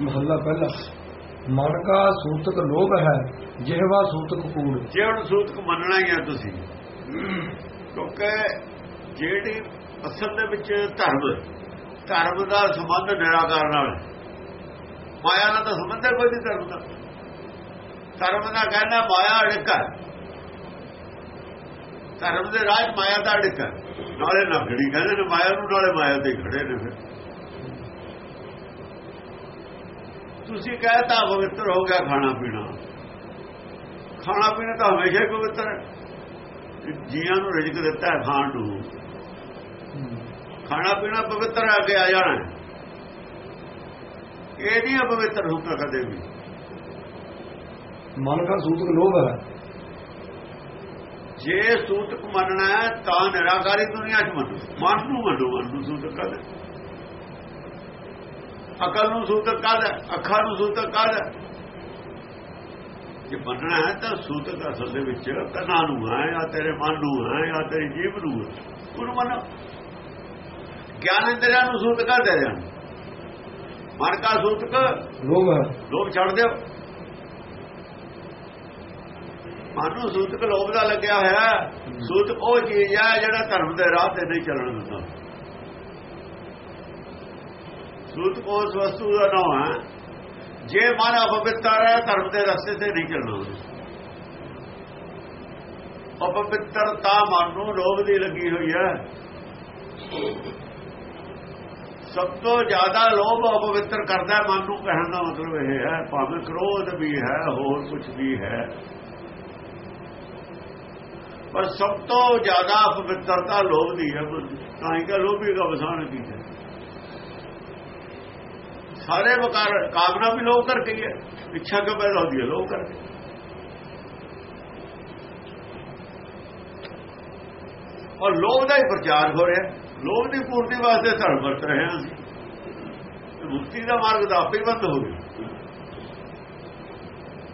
ਮਹੱਲਾ ਪਹਿਲਾ। ਮਨ ਸੂਤਕ ਲੋਭ ਹੈ, ਜਿਹਵਾ ਸੂਤਕ ਕੂੜ। ਜੇ ਸੂਤਕ ਮੰਨਣਾ ਹੀ ਆ ਤੁਸੀਂ, ਕਿਉਂਕਿ ਜਿਹੜੀ ਅਸਲ ਦੇ ਵਿੱਚ ਧਰਮ ਧਰਮ ਦਾ ਸੰਬੰਧ ਨਿਰਾਕਾਰ ਨਾਲ ਮਾਇਆ ਨਾਲ ਤਾਂ ਸੰਬੰਧ ਹੈ, ਕੋਈ ਨਹੀਂ ਧਰਮ ਦਾ। ਧਰਮ ਦਾ ਕਹਿਣਾ ਮਾਇਆ ਅੜਕਾ ਧਰਮ ਦੇ ਰਾਜ ਮਾਇਆ ਦਾ ਅੜਕਾ ਨਾਲੇ ਨਾ ਖੜੀ ਕਹਿੰਦੇ ਨੇ, ਮਾਇਆ ਨੂੰ ਨਾਲੇ ਮਾਇਆ ਤੇ ਖੜੇ ਨੇ ਫਿਰ। ਤੁਸੀਂ ਕਹਤਾ ਪਵਿੱਤਰ ਹੋ ਗਿਆ ਖਾਣਾ ਪੀਣਾ। ਖਾਣਾ ਪੀਣਾ ਤਾਂ ਹਮੇਸ਼ਾ ਹੀ ਪਵਿੱਤਰ ਹੈ। ਜੀਆਂ ਨੂੰ ਰਿਜਕ ਦਿੱਤਾ ਹੈ ਖਾਣ ਨੂੰ। ਖਾਣਾ ਪੀਣਾ ਪਵਿੱਤਰ ਆ ਕੇ ਆ ਜਾਣਾ। ਇਹ ਨਹੀਂ ਅਪਵਿੱਤਰ ਹੁੰਦਾ ਕਦੇ ਵੀ। ਮਨ ਕਾ ਸੂਤਕ ਲੋਭ ਹੈ। ਜੇ ਸੂਤਕ ਮੰਨਣਾ ਹੈ ਤਾਂ ਨਿਰਾਕਾਰੀ ਦੁਨੀਆ 'ਚ ਮੰਨੋ। ਮਨ ਨੂੰ ਮੰਨੋ ਮਨ ਨੂੰ ਸੂਤਕ ਕਹਦੇ। ਅਕਲ ਨੂੰ ਸੂਤਕ ਕਹਦੇ ਅੱਖਾਂ ਨੂੰ ਸੂਤਕ ਕਹਦੇ ਜੇ ਮੰਨਣਾ ਹੈ ਤਾਂ ਸੂਤਕ ਅਸਲ ਦੇ ਵਿੱਚ ਕੰਨਾਂ ਨੂੰ ਹੈ ਜਾਂ ਤੇਰੇ ਮਨ ਨੂੰ ਹੈ ਜਾਂ ਤੇਰੀ ਜੀਭ ਨੂੰ ਹੈ। ਉਹਨੂੰ ਮੰਨੋ। ਗਿਆਨ ਇੰਦਰੀਆਂ ਨੂੰ ਸੂਤਕ ਕਹਦੇ ਜਾਂ ਮਨ ਕਾ ਸੂਤਕ ਲੋਭ ਲੋਭ ਛੱਡ ਦਿਓ। ਮਨ ਨੂੰ ਸੂਤਕ ਲੋਭ ਦਾ ਲੱਗਿਆ ਹੋਇਆ। ਸੂਤਕ ਉਹ ਚੀਜ਼ ਹੈ ਜਿਹੜਾ ਧਰਮ ਦੇ ਰਾਹ ਤੇ ਨਹੀਂ ਚੱਲਣ ਦਿੰਦਾ। ਸੂਤਕ ਉਸ ਵਸਤੂ ਦਾ ਨਾਮ ਹੈ। ਜੇ ਮਨ ਅਪਵਿੱਤਰ ਹੈ, ਧਰਮ ਦੇ ਰਸਤੇ ਤੇ ਨਹੀਂ ਚੱਲਣਾ। ਅਪਵਿੱਤਰਤਾ ਮਨ ਨੂੰ ਲੋਭ ਦੀ ਲੱਗੀ ਹੋਈ ਹੈ। ਸਭ ਤੋਂ ਜ਼ਿਆਦਾ ਲੋਭ ਅਪਵਿੱਤਰ ਕਰਦਾ ਮਨ ਨੂੰ ਕਹਿਣ ਦਾ ਮਤਲਬ ਇਹ ਹੈ, ਭਾਵੇਂ ਕ੍ਰੋਧ ਵੀ ਹੈ, ਹੋਰ ਕੁਝ ਵੀ ਹੈ। ਪਰ ਸਭ ਤੋਂ ਜ਼ਿਆਦਾ ਅਪਵਿੱਤਰਤਾ ਲੋਭ ਦੀ ਹੈ। ਤਾਂ ਹੀ ਕਿ ਲੋਭੀ ਦਾ ਵਸਾਨ ਕੀ ਹੈ ਸਾਰੇ ਵਕਾਰ, ਕਾਮਨਾ ਵੀ ਲੋਭ ਕਰਕੇ ਹੀ ਹੈ। ਇੱਛਾ ਕਿਉਂ ਪੈਦਾ ਹੁੰਦੀ ਹੈ? ਲੋਭ ਕਰਕੇ। ਔਰ ਲੋਭ ਦਾ ਹੀ ਪ੍ਰਚਾਰ ਹੋ ਰਿਹਾ। ਲੋਭ ਦੀ ਪੂਰਤੀ ਵਾਸਤੇ ਧਰਮ ਵਰਤ ਰਹੇ ਹਾਂ ਅਸੀਂ। ਮੁਕਤੀ ਦਾ ਮਾਰਗ ਤਾਂ ਆਪੇ ਬੰਦ ਹੋ ਗਿਆ।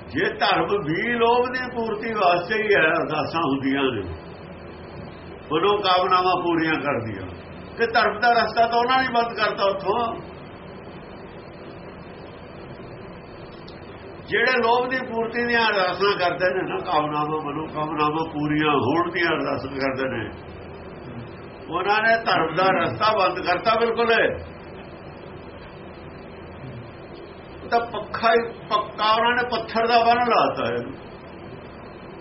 ਜੇ ਧਰਮ ਵੀ ਲੋਭ ਦੀ ਪੂਰਤੀ ਵਾਸਤੇ ਹੀ ਹੈ, ਅਰਦਾਸਾਂ ਹੁੰਦੀਆਂ ਨੇ। ਮਨੋ ਕਾਮਨਾਵਾਂ ਪੂਰੀਆਂ ਕਰਦੀਆਂ। ਤੇ ਧਰਮ ਦਾ ਰਸਤਾ ਤਾਂ ਉਹਨਾਂ ਨੇ ਬੰਦ ਕਰਤਾ ਉੱਥੋਂ। ਜਿਹੜੇ ਲੋਭ ਦੀ ਪੂਰਤੀ ਦੀਆਂ ਅਰਦਾਸਾਂ ਕਰਦੇ ਨੇ ਨਾ, ਕਾਮਨਾਵਾਂ ਮਨੋ ਕਾਮਨਾਵਾਂ ਪੂਰੀਆਂ ਹੋਣ ਦੀਆਂ ਅਰਦਾਸਾਂ ਕਰਦੇ ਨੇ, ਉਹਨਾਂ ਨੇ ਧਰਮ ਦਾ ਰਸਤਾ ਬੰਦ ਕਰਤਾ ਬਿਲਕੁਲ। ਤਾਂ ਪੱਖਾ ਪੱਕਾ, ਉਹਨਾਂ ਨੇ ਪੱਥਰ ਦਾ ਬੰਨ ਲਾਤਾ ਹੈ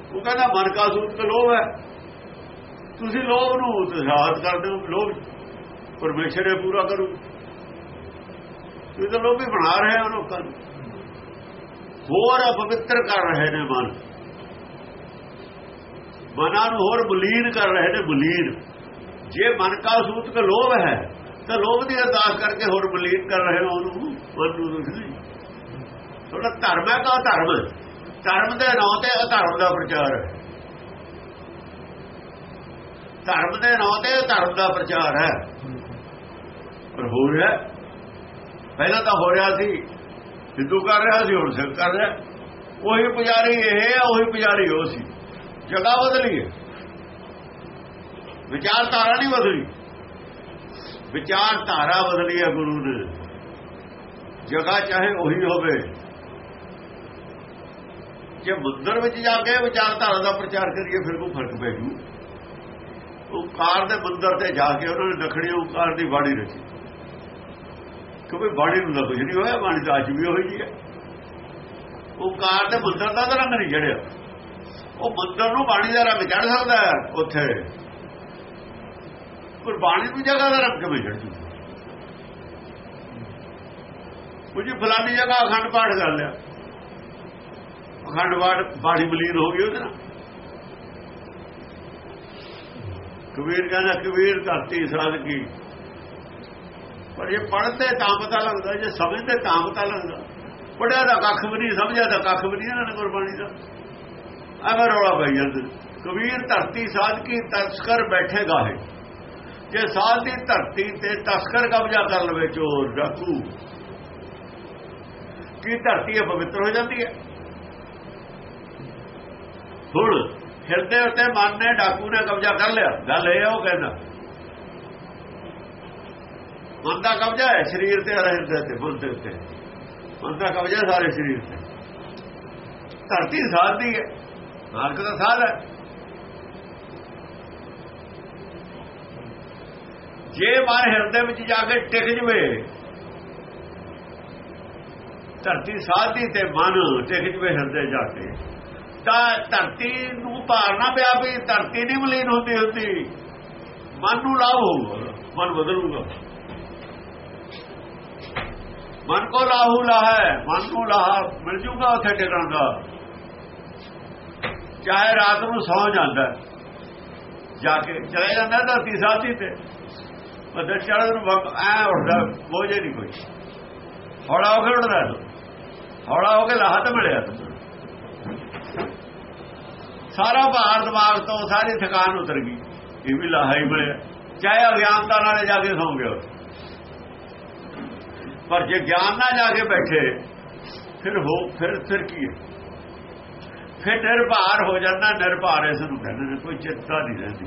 ਉਹ ਕਹਿੰਦਾ ਮਨ ਕਾ ਸੂਤ ਲੋਭ ਹੈ। ਤੁਸੀਂ ਲੋਭ ਨੂੰ ਉਤਸ਼ਾਹਤ ਕਰਦੇ ਹੋ, ਲੋਭ ਪਰਮੇਸ਼ਰ ਇਹ ਪੂਰਾ ਕਰੂ। ਤੁਸੀਂ ਤਾਂ ਲੋਭੀ ਬਣਾ ਰਹੇ ਹੋ ਲੋਕਾਂ ਨੂੰ। ਹੋਰ ਅਪਵਿੱਤਰ ਕਰ ਰਹੇ ਨੇ ਮਨ। ਮਨਾਂ ਨੂੰ ਹੋਰ ਬਲੀਨ ਕਰ ਰਹੇ ਨੇ ਬਲੀਨ। ਜੇ ਮਨ ਕਾ ਸੂਤਕ ਲੋਭ ਹੈ, ਤਾਂ ਲੋਭ ਦੀ ਅਰਦਾਸ ਕਰਕੇ ਹੋਰ ਬਲੀਨ ਕਰ ਰਹੇ ਹੋ ਉਹਨੂੰ। ਮਨ ਨੂੰ ਨਹੀਂ। ਤੁਹਾਡਾ ਧਰਮ ਹੈ ਕਾ ਧਰਮ। ਧਰਮ ਦੇ ਨਾਂ ਤੇ ਅਧਰਮ ਦਾ ਪ੍ਰਚਾਰ ਹੈ। ਧਰਮ ਦੇ ਨਾਂ ਤੇ ਧਰਮ ਦਾ ਪ੍ਰਚਾਰ ਹੈ। ਪਰ ਹੋ ਰਿਹਾ। ਪਹਿਲਾਂ ਤਾਂ ਹੋ ਰਿਹਾ ਸੀ। ਹਿੰਦੂ ਕਰ ਰਿਹਾ ਸੀ, ਹੁਣ ਸਿੱਖ ਕਰ ਰਿਹਾ। ਉਹੀ ਪੁਜਾਰੀ ਇਹ ਆ, ਉਹੀ ਪੁਜਾਰੀ ਉਹ ਸੀ। ਜਗ੍ਹਾ ਬਦਲੀ ਹੈ। ਵਿਚਾਰਧਾਰਾ ਨਹੀਂ ਬਦਲੀ। ਵਿਚਾਰਧਾਰਾ ਬਦਲੀ ਹੈ ਗੁਰੂ ਨੇ ਜਗ੍ਹਾ ਚਾਹੇ ਉਹੀ ਹੋਵੇ। ਜੇ ਮੰਦਰ ਵਿੱਚ ਜਾ ਕੇ ਵਿਚਾਰਧਾਰਾ ਦਾ ਪ੍ਰਚਾਰ ਕਰੀਏ, ਫਿਰ ਕੋਈ ਫ਼ਰਕ ਪੈ ਜੂ ਓਕਾਰ ਦੇ ਮੰਦਰ ਤੇ ਜਾ ਕੇ ਉਹਨਾਂ ਨੇ ਨਖੜੀ ਓਕਾਰ ਦੀ ਬਾਣੀ ਰਚੀ। ਕਿਉਂਕਿ ਬਾਣੀ ਨੂੰ ਤਾਂ ਕੁਝ ਨਹੀਂ ਹੋਇਆ, ਬਾਣੀ ਤਾਂ ਅੱਜ ਵੀ ਹੋਈ ਜੀ ਹੈ। ਓਕਾਰ ਦੇ ਮੰਦਰ ਦਾ ਰੰਗ ਨਹੀਂ ਜੜਿਆ ਉਹ ਮੰਦਰ ਨੂੰ ਬਾਣੀ ਦਾ ਰੰਗ ਚੜ ਸਕਦਾ ਹੈ ਉੱਥੇ। ਪਰ ਬਾਣੀ ਨੂੰ ਜਗ੍ਹਾ ਦਾ ਰੰਗ ਕਿਵੇਂ ਚੜ ਜੂ? ਉਹ ਫਲਾਨੀ ਜਗ੍ਹਾ ਅਖੰਡ ਪਾਠ ਕਰ ਲਿਆ। ਅਖੰਡ ਪਾਠ, ਬਾਣੀ ਬਲੀਨ ਹੋ ਗਈ ਉਹਦੇ ਨਾਲ। ਕਬੀਰ ਕਹਿੰਦਾ, ਕਬੀਰ ਧਰਤੀ ਸਾਧ ਕੀ ਪਰ ਇਹ ਪੜ੍ਹਦੇ ਤਾਂ ਪਤਾ ਲੱਗਦਾ, ਜੇ ਸਮਝਦੇ ਤਾਂ ਪਤਾ ਲੱਗਦਾ। ਪੜਿਆ ਦਾ ਕੱਖ ਵੀ ਨਹੀਂ, ਸਮਝਿਆ ਦਾ ਕੱਖ ਵੀ ਨਹੀਂ ਇਹਨਾਂ ਨੇ ਗੁਰਬਾਣੀ ਦਾ। ਐਵੇਂ ਰੌਲਾ ਪਈ ਜਾਂਦੇ। ਕਬੀਰ ਧਰਤੀ ਸਾਧਕੀ ਤਸਕਰ ਬੈਠੇਗਾ ਹੈ ਜੇ ਸਾਧ ਦੀ ਧਰਤੀ ਤੇ ਤਸਕਰ ਕਬਜ਼ਾ ਕਰ ਲਵੇ, ਚੋਰ, ਡਾਕੂ। ਕੀ ਧਰਤੀ ਪਵਿੱਤਰ ਹੋ ਜਾਂਦੀ ਹੈ? ਹੁਣ ਹਿਰਦੇ ਉੱਤੇ ਮਨ ਨੇ ਡਾਕੂ ਨੇ ਕਬਜ਼ਾ ਕਰ ਲਿਆ। ਗੱਲ ਇਹ ਹੈ ਉਹ ਕਹਿੰਦਾ ਮਨ ਦਾ ਕਬਜ਼ਾ ਹੈ ਸਰੀਰ ਤੇ ਹਿਰਦੇ ਤੇ ਮਨ ਦੇ ਉੱਤੇ। ਮਨ ਦਾ ਕਬਜ਼ਾ ਸਾਰੇ ਸਰੀਰ ਤੇ। ਧਰਤੀ ਸਾਧਦੀ ਹੈ ਮਾਲਕ ਦਾ ਸਾਧ ਹੈ। ਜੇ ਮਨ ਹਿਰਦੇ ਵਿੱਚ ਜਾ ਕੇ ਟਿਕ ਜਵੇ, ਧਰਤੀ ਸਾਧਦੀ ਤੇ ਮਨ ਟਿਕ ਜਵੇ ਹਿਰਦੇ ਜਾ ਕੇ, ਤਾਂ ਧਰਤੀ ਨੂੰ ਭਾਰਨਾ ਪਿਆ ਵੀ ਧਰਤੀ ਨਹੀਂ ਮਲੀਨ ਹੁੰਦੀ ਹੁੰਦੀ। ਮਨ ਨੂੰ ਲਾਭ ਹੋਊਗਾ, ਮਨ ਬਦਲੂਗਾ। ਮਨ ਕੋ ਲਾਹੂ ਲਾ ਹੈ ਮਨ ਨੂੰ ਲਾਹ, ਮਿਲ ਜੂਗਾ ਉੱਥੇ ਟਿਕਣ ਦਾ। ਚਾਹੇ ਰਾਤ ਨੂੰ ਸੌ ਜਾਂਦਾ ਜਾ ਕੇ ਚਲੇ ਜਾਂਦਾ ਧਰਤੀ ਸਾਧੀ ਤੇ। ਮਦਰ ਚੜ੍ਹਨ ਨੂੰ ਵਕ ਐ ਉੱਠਦਾ, ਬੋਝੇ ਨਹੀਂ ਕੋਈ। ਹੌਲਾ ਹੋ ਕੇ ਉੱਠਦਾ ਹੌਲਾ ਹੋ ਕੇ ਲਾਹ ਤੇ ਮਿਲਿਆ ਸਾਰਾ ਭਾਰ ਦਿਮਾਗ ਤੋਂ ਸਾਰੀ ਥਕਾਨ ਉਤਰ ਗਈ। ਇਹ ਵੀ ਲਾਹਾ ਹੀ ਮਿਲਿਆ। ਚਾਹੇ ਅਗਿਆਨਤਾ ਨਾਲੇ ਜਾ ਕੇ ਸੌਂ ਗਿਆ। ਪਰ ਜੇ ਗਿਆਨ ਨਾਲ ਜਾ ਕੇ ਬੈਠੇ, ਫਿਰ ਹੋ, ਫਿਰ ਫਿਰ ਕੀ ਹੈ? ਫਿਰ ਨਿਰਭਾਰ ਹੋ ਜਾਂਦਾ, ਨਿਰਭਾਰ ਇਸ ਨੂੰ ਕਹਿੰਦੇ ਨੇ, ਕੋਈ ਚਿੰਤਾ ਨਹੀਂ ਰਹਿੰਦੀ।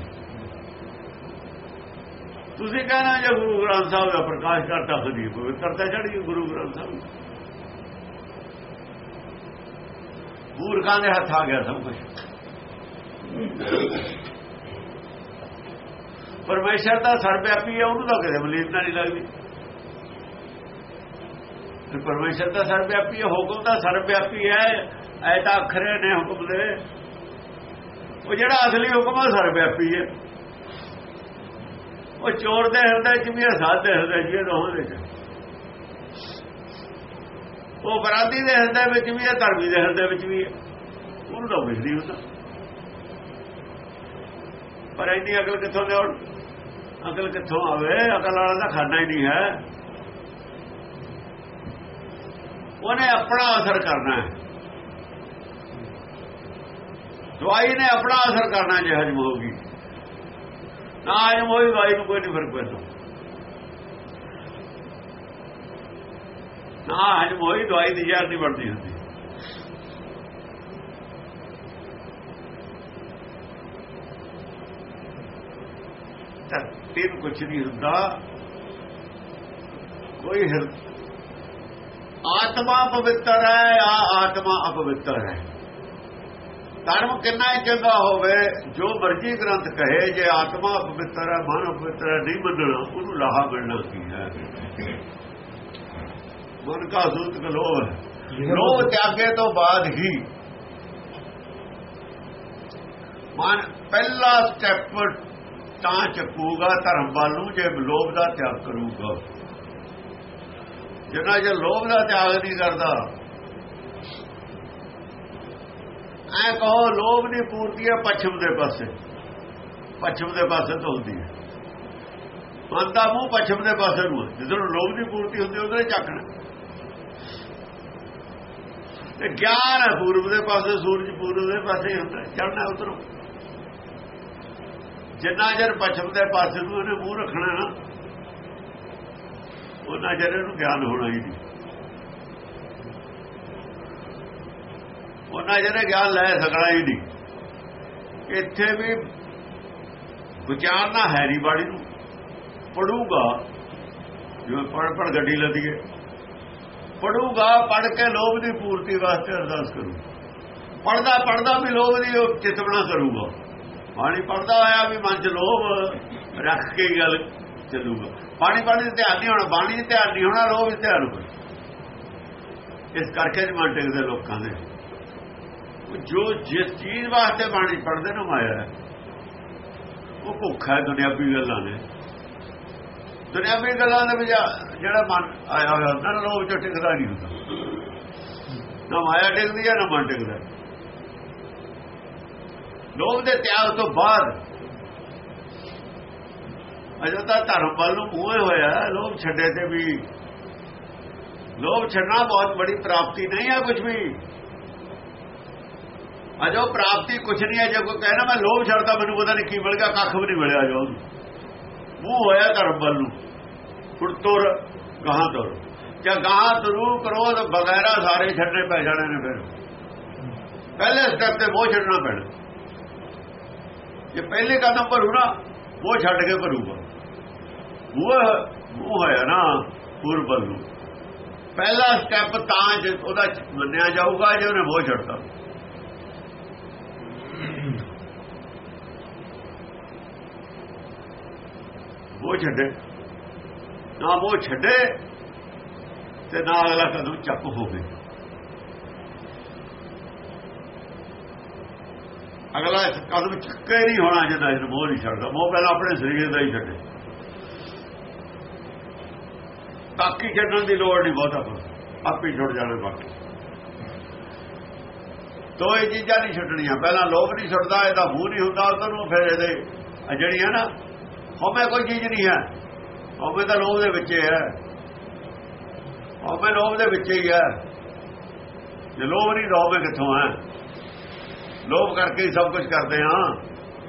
ਤੁਸੀਂ ਕਹਿੰਦੇ ਜੇ ਗੁਰੂ ਗ੍ਰੰਥ ਸਾਹਿਬ ਦਾ ਪ੍ਰਕਾਸ਼ ਕਰਤਾ ਖਦੀ ਪਵਿੱਤਰਤਾ ਚੜੀ ਗੁਰੂ ਗ੍ਰੰਥ ਸਾਹਿਬ। ਮੂਰਖਾਂ ਦੇ ਹੱਥ ਆ ਗਿਆ ਸਭ ਕੁਝ ਪਰਮੇਸ਼ਰ ਦਾ ਸਰਵਿਆਪੀ ਹੈ, ਉਹਨੂੰ ਤਾਂ ਕਿਤੇ ਮਲੀਨਤਾ ਨਹੀਂ ਲੱਗਦੀ। ਪਰਮੇਸ਼ਰ ਦਾ ਸਰਵਿਆਪੀ ਹੈ, ਹੁਕਮ ਦਾ ਸਰਵਿਆਪੀ ਹੈ ਐ ਤਾਂ ਅਖਰੇ ਨੇ ਹੁਕਮ ਦੇ। ਉਹ ਜਿਹੜਾ ਅਸਲੀ ਹੁਕਮ ਹੈ ਸਰਵਿਆਪੀ ਹੈ। ਉਹ ਚੋਰ ਦੇ ਹਿਰਦੇ ਚ ਵੀ ਹੈ, ਸਾਧ ਦੇ ਹਿਰਦੇ ਚ ਦੋਹਾਂ ਦੇ ਚ। ਉਹ ਬਰਾਦੀ ਦੇ ਹਿਰਦੇ ਵਿੱਚ ਵੀ ਹੈ, ਧਰਮੀ ਦੇ ਹਿਰਦੇ ਵਿੱਚ ਵੀ ਹੈ। ਉਹਨੂੰ ਤਾਂ ਵਿਖਦੀ ਹੁੰਦਾ। ਪਰ ਇੰਨੀ ਅਕਲ ਕਿੱਥੋਂ ਦੇ ਅਕਲ ਕਿੱਥੋਂ ਆਵੇ? ਅਕਲ ਵਾਲਾ ਤਾਂ ਖਾਣਾ ਹੀ ਨਹੀਂ ਹੈ। ਉਹਨੇ ਆਪਣਾ ਅਸਰ ਕਰਨਾ ਹੈ। ਦਵਾਈ ਨੇ ਆਪਣਾ ਅਸਰ ਕਰਨਾ ਜੇ ਹਜਮ ਹੋਗੀ ਨਾ ਹਜਮ ਹੋਈ, ਦਵਾਈ ਨੂੰ ਕੋਈ ਨਹੀਂ ਫ਼ਰਕ ਪੈਂਦਾ। ਨਾ ਹਜਮ ਹੋਈ, ਦਵਾਈ ਦੀ ਜ਼ਹਿਰ ਨਹੀਂ ਬਣਦੀ ਹੁੰਦੀ। ਤਿੰਨ ਕੁਛ ਨਹੀਂ ਹੁੰਦਾ। ਕੋਈ ਹਿਰ ਆਤਮਾ ਪਵਿੱਤਰ ਹੈ ਆ ਆਤਮਾ ਅਪਵਿੱਤਰ ਹੈ। ਧਰਮ ਕਿੰਨਾ ਹੀ ਚੰਗਾ ਹੋਵੇ, ਜੋ ਮਰਜ਼ੀ ਗ੍ਰੰਥ ਕਹੇ, ਜੇ ਆਤਮਾ ਪਵਿੱਤਰ ਹੈ, ਮਨ ਪਵਿੱਤਰ ਹੈ, ਨਹੀਂ ਮੰਨਣਾ, ਉਹਨੂੰ ਲਾਹਾ ਮਿਲਣਾ ਕੀ ਹੈ? ਮਨ ਕਾ ਸੂਤ ਲੋਭ ਹੈ। ਲੋਭ ਤਿਆਗੇ ਤੋਂ ਬਾਅਦ ਹੀ ਮਨ ਪਹਿਲਾ ਸਟੈਪ ਤਾਂ ਚੱਕੂਗਾ ਧਰਮ ਵੱਲ ਨੂੰ, ਜੇ ਲੋਭ ਦਾ ਤਿਆਗ ਕਰੂਗਾ। ਜਿੰਨਾ ਜੇ ਲੋਭ ਦਾ ਤਿਆਗ ਨਹੀਂ ਕਰਦਾ। ਐ ਕਹੋ, ਲੋਭ ਦੀ ਪੂਰਤੀ ਹੈ, ਪੱਛਮ ਦੇ ਪਾਸੇ। ਪੱਛਮ ਦੇ ਪਾਸੇ ਤੋਂ ਹੁੰਦੀ ਹੈ। ਮਨ ਦਾ ਮੂੰਹ ਪੱਛਮ ਦੇ ਪਾਸੇ ਨੂੰ ਜਦੋਂ ਲੋਭ ਦੀ ਪੂਰਤੀ ਹੁੰਦੀ ਉਹਦੇ ਚੱਕਣਾ ਤੇ ਗਿਆਨ ਹੈ, ਪੂਰਬ ਦੇ ਪਾਸੇ, ਸੂਰਜ ਪੂਰਬ ਦੇ ਪਾਸੇ ਹੁੰਦਾ ਚੜਨਾ ਉਧਰੋਂ। ਜਿੰਨਾ ਜਰ ਪੱਛਮ ਦੇ ਪਾਸੇ ਨੂੰ ਇਹਨੇ ਮੂੰਹ ਰੱਖਣਾ ਨਾ ਉਹਨਾਂ ਜਰ ਨੂੰ ਗਿਆਨ ਹੋਣਾ ਹੀ ਨਹੀਂ। ਉਹਨਾਂ ਜਰ ਗਿਆਨ ਲੈ ਸਕਣਾ ਹੀ ਨਹੀਂ। ਇੱਥੇ ਵੀ ਵਿਚਾਰਨਾ ਹੈਰੀ ਬਾੜੀ ਨੂੰ। ਪੜੂਗਾ, ਜਿਵੇਂ ਪੜ ਪੜ ਗੱਡੀ ਲੱਦੀਏ। ਪੜੂਗਾ ਪੜ ਕੇ ਲੋਭ ਦੀ ਪੂਰਤੀ ਵਾਸਤੇ ਅਰਦਾਸ ਕਰੂ। ਪੜਦਾ ਪੜਦਾ ਵੀ ਲੋਭ ਦੀ ਚਿਤਵਣਾ ਕਰੂਗਾ। ਪਾਣੀ ਪੜਦਾ ਆਇਆ ਵੀ ਮਨ ਚ ਲੋਭ ਰੱਖ ਕੇ ਗੱਲ ਚੱਲੂਗਾ। ਪਾਣੀ ਪਾਣੀ ਤੇ ਧਿਆਨ ਨਹੀਂ ਹੋਣਾ, ਬਾਣੀ ਤੇ ਧਿਆਨ ਨਹੀਂ ਹੋਣਾ ਲੋਭ ਤੇ ਧਿਆਨ ਹੋਣਾ। ਇਸ ਕਰਕੇ ਜਮਾਂ ਟਿਕਦੇ ਲੋਕਾਂ ਦੇ ਜੋ ਜਿਸ ਚੀਜ਼ ਵਾਸਤੇ ਬਾਣੀ ਪੜਦੇ ਨੇ ਮਾਇਆ ਹੈ। ਉਹ ਭੁੱਖਾ ਹੈ, ਦੁਨਿਆਵੀ ਗੱਲਾਂ ਨੇ। ਦੁਨਿਆਵੀ ਗੱਲਾਂ ਦੇ ਵਿੱਚ ਜਿਹੜਾ ਮਨ ਆਇਆ ਹੋਇਆ ਹੁੰਦਾ ਨਾ ਲੋਭ ਚ ਟਿਕਦਾ ਨਹੀਂ ਹੁੰਦਾ। ਨਾ ਮਾਇਆ ਟਿਕਦੀ ਹੈ, ਨਾ ਮਨ ਟਿਕਦਾ। ਲੋਭ ਦੇ ਤਿਆਗ ਤੋਂ ਬਾਅਦ ਅਜੋ ਤਾਂ ਧਰਮ ਵੱਲ ਨੂੰ ਮੂਹੇ ਹੋਇਆ ਲੋਭ ਛੱਡੇ ਤੇ ਵੀ। ਲੋਭ ਛੱਡਣਾ ਬਹੁਤ ਬੜੀ ਪ੍ਰਾਪਤੀ ਨਹੀਂ ਹੈ ਕੁਝ ਵੀ। ਅਜੋ ਪ੍ਰਾਪਤੀ ਕੁਝ ਨਹੀਂ ਹੈ ਜੇ ਕੋਈ ਕਹਿਣਾ ਮੈਂ ਲੋਭ ਛੱਡਦਾ, ਮੈਨੂੰ ਪਤਾ ਨਹੀਂ ਕੀ ਮਿਲ ਗਿਆ, ਕੱਖ ਵੀ ਨਹੀਂ ਮਿਲਿਆ ਜੋ ਮੂੰਹ ਹੋਇਆ ਧਰਮ ਵੱਲ ਨੂੰ। ਹੁਣ ਤੁਰ, ਗਾਹਾਂ ਤੁਰ। ਜਾਂ ਗਾਹਾਂ ਤੁਰੂ ਕਰੋਧ ਵਗੈਰਾ ਸਾਰੇ ਛੱਡਣੇ ਪੈ ਜਾਣੇ ਨੇ ਫਿਰ। ਪਹਿਲੇ ਸਟੈਪ ਤੇ ਉਹ ਛੱਡਣਾ ਪੈਣਾ। ਜੇ ਪਹਿਲੇ ਕਦਮ ਭਰੂ ਨਾ ਉਹ ਛੱਡ ਕੇ ਭਰੂਗਾ। ਉਹ ਉਹ ਹੋਇਆ ਨਾ ਪੂਰਬਲ ਨੂੰ ਪਹਿਲਾ ਸਟੈਪ ਤਾਂ ਜੇ ਉਹਦਾ ਮੰਨਿਆ ਜਾਊਗਾ, ਜੇ ਉਹਨੇ ਮੋਹ ਛੱਡਤਾ। ਮੋਹ ਛੱਡੇ। ਨਾ ਮੋਹ ਛੱਡੇ, ਤੇ ਨਾ ਅਗਲਾ ਕਦਮ ਚੱਪ ਹੋਵੇ। ਅਗਲਾ ਕਦਮ ਚੱਕੇ ਨਹੀਂ ਹੋਣਾ ਜਿੰਦਾ ਇਹ ਮੋਹ ਨਹੀਂ ਛੱਡਦਾ। ਮੋਹ ਪਹਿਲਾਂ ਆਪਣੇ ਸਰੀਰ ਦਾ ਹੀ ਛੱਡੇ। ਬਾਕੀ ਛੱਡਣ ਦੀ ਲੋੜ ਨਹੀਂ ਬਹੁਤਾ ਆਪੇ। ਛੁੱਟ ਜਾਣਾ ਬਾਕੀ। ਦੋ ਇਹ ਚੀਜ਼ਾਂ ਨਹੀਂ ਛੱਡਣੀਆਂ। ਪਹਿਲਾਂ ਲੋਭ ਨਹੀਂ ਛੱਡਦਾ ਇਹਦਾ ਮੂੰਹ ਨਹੀਂ ਹੁੰਦਾ, ਉਧਰ ਫਿਰ ਇਹਦੇ ਜਿਹੜੀਆਂ ਨਾ, ਹਉਮੈ ਕੋਈ ਚੀਜ਼ ਨਹੀਂ ਹੈ। ਹਉਮੈ ਤਾਂ ਲੋਭ ਦੇ ਵਿੱਚ ਹੈ। ਹਉਮੈ ਲੋਭ ਦੇ ਵਿੱਚ ਹੀ ਹੈ। ਜੇ ਲੋਭ ਨਹੀਂ ਲੋਭ ਕਿੱਥੋਂ ਹੈ? ਲੋਭ ਕਰਕੇ ਹੀ ਸਭ ਕੁਝ ਕਰਦੇ ਹਾਂ।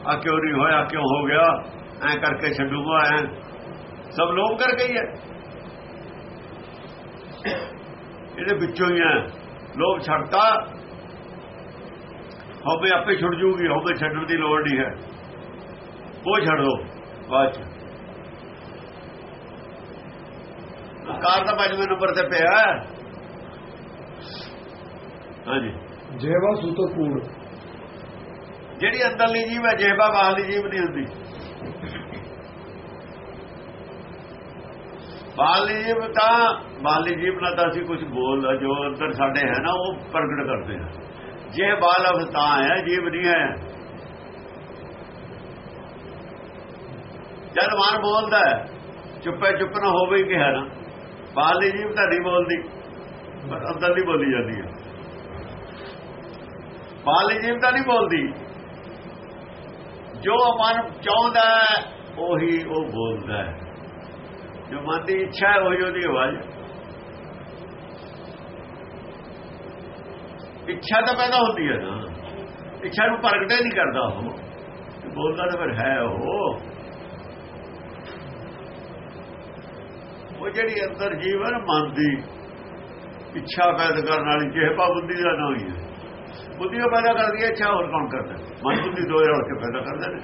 ਆ ਕਿਉਂ ਨਹੀਂ ਹੋਇਆ ਕਿਉਂ ਹੋ ਗਿਆ? ਐ ਕਰਕੇ ਛੱਡੂਗਾ, ਐ। ਸਭ ਲੋਭ ਕਰਕੇ ਹੀ ਹੈ। ਇਹਦੇ ਵਿੱਚੋਂ ਹੀ ਹੈ। ਲੋਭ ਛੱਡਤਾ ਹੋਵੇ ਆਪੇ ਛੁੱਟ ਜੂਗੀ ਹੋਵੇ ਛੱਡਣ ਦੀ ਲੋੜ ਨਹੀਂ ਹੈ। ਉਹ ਛੱਡ ਦੋ ਬਾਅਦ ਚ। ਕਾਰ ਦਾ ਪੰਜਵੇਂ ਨੰਬਰ ਤੇ ਪਿਆ। ਹਾਂਜੀ। ਜੇਵਾ ਸੂਤ ਕੂੜ ਜਿਹੜੀ ਅੰਦਰਲੀ ਜੀਵ ਹੈ ਜੇਬਾ ਬਾਹਰਲੀ ਜੀਵ ਨਹੀਂ ਹੁੰਦੀ। ਬਾਹਰਲੀ ਜੀਵ ਤਾਂ ਬਾਹਰਲੀ ਜੀਵ ਨਾਲ ਤਾਂ ਅਸੀਂ ਕੁਝ ਬੋਲ, ਜੋ ਅੰਦਰ ਸਾਡੇ ਹੈ ਨਾ, ਉਹ ਪ੍ਰਗਟ ਕਰਦੇ ਹਾਂ। ਜੇ ਬਾਲ ਅਵਸਥਾ ਹੈ, ਜੀਵ ਨਹੀਂ ਹੈ। ਜਦ ਮਨ ਬੋਲਦਾ ਚੁੱਪੇ ਚੁੱਪ ਨਾ ਹੋਵੇ ਹੀ ਕਿਹਾ ਨਾ। ਬਾਹਰਲੀ ਜੀਵ ਤਾਂ ਨਹੀਂ ਬੋਲਦੀ, ਪਰ ਅੰਦਰ ਨਹੀਂ ਬੋਲੀ ਜਾਂਦੀ ਹੈ। ਬਾਹਰਲੀ ਜੀਵ ਤਾਂ ਨਹੀਂ ਬੋਲਦੀ। ਜੋ ਮਨ ਚਾਹੁੰਦਾ ਉਹੀ ਉਹ ਬੋਲਦਾ ਹੈ। ਜੋ ਮਨ ਦੀ ਇੱਛਾ ਹੈ, ਉਹੀ ਉਹਦੀ ਆਵਾਜ਼ ਇੱਛਾ ਤਾਂ ਪੈਦਾ ਹੁੰਦੀ ਹੈ ਨਾ। ਇੱਛਾ ਨੂੰ ਪ੍ਰਗਟੇ ਨਹੀਂ ਕਰਦਾ ਉਹ। ਬੋਲਦਾ ਤਾਂ ਫਿਰ ਹੈ ਉਹ। ਉਹ ਜਿਹੜੀ ਅੰਦਰ ਜੀਵਨ ਮਨ ਦੀ ਇੱਛਾ ਪੈਦਾ ਕਰਨ ਵਾਲੀ ਜਿਹਪਾ ਬੁੱਧੀ ਦਾ ਨਾ ਹੀ ਬੁੱਧੀ ਉਹ ਪੈਦਾ ਕਰਦੀ ਹੈ, ਇੱਛਾ ਹੋਰ ਕੌਣ ਕਰਦਾ? ਮਨ ਬੁੱਧੀ ਦੋਏ ਰਲ ਕੇ ਪੈਦਾ ਕਰਦੇ ਨੇ।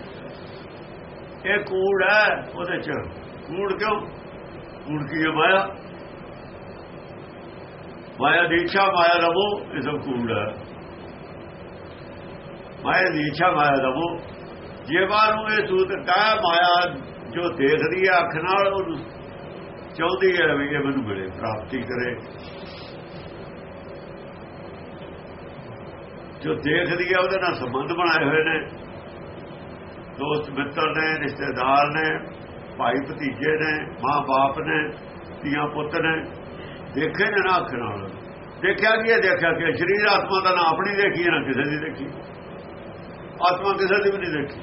ਇਹ ਕੂੜ ਹੈ ਉਹਦੇ ਚ। ਕੂੜ ਕਿਉਂ? ਕੂੜ ਕੀ ਹੈ ਮਾਇਆ? ਮਾਇਆ ਦੀ ਇੱਛਾ, ਮਾਇਆ ਰਵੋ ਇਹ ਸਭ ਕੂੜ ਹੈ। ਮਾਇਆ ਦੀ ਇੱਛਾ, ਮਾਇਆ ਰਵੋ ਜੀਵਾ ਨੂੰ ਇਹ ਸੂਤ ਕਾ ਮਾਇਆ ਜੋ ਦੇਖਦੀ ਹੈ ਅੱਖ ਨਾਲ ਉਹ ਚਾਹੁੰਦੀ ਹੈ ਵੀ ਇਹ ਮੈਨੂੰ ਮਿਲੇ, ਪ੍ਰਾਪਤੀ ਕਰੇ। ਜੋ ਦੇਖਦੀ ਹੈ, ਉਹਦੇ ਨਾਲ ਸੰਬੰਧ ਬਣਾਏ ਹੋਏ ਨੇ। ਦੋਸਤ, ਮਿੱਤਰ ਨੇ, ਰਿਸ਼ਤੇਦਾਰ ਨੇ ਭਾਈ ਭਤੀਜੇ ਨੇ, ਮਾਂ-ਬਾਪ ਨੇ, ਧੀਆਂ ਪੁੱਤ ਨੇ, ਦੇਖੇ ਨੇ ਨਾ ਅੱਖ ਨਾਲ। ਦੇਖਿਆ ਕੀ ਹੈ? ਦੇਖਿਆ ਕਿ ਸ਼ਰੀਰ ਆਤਮਾ ਦਾ ਨਾ ਆਪਣੀ ਦੇਖੀ, ਨਾ ਕਿਸੇ ਦੀ ਦੇਖੀ। ਆਤਮਾ ਕਿਸੇ ਦੀ ਵੀ ਨਹੀਂ ਦੇਖੀ।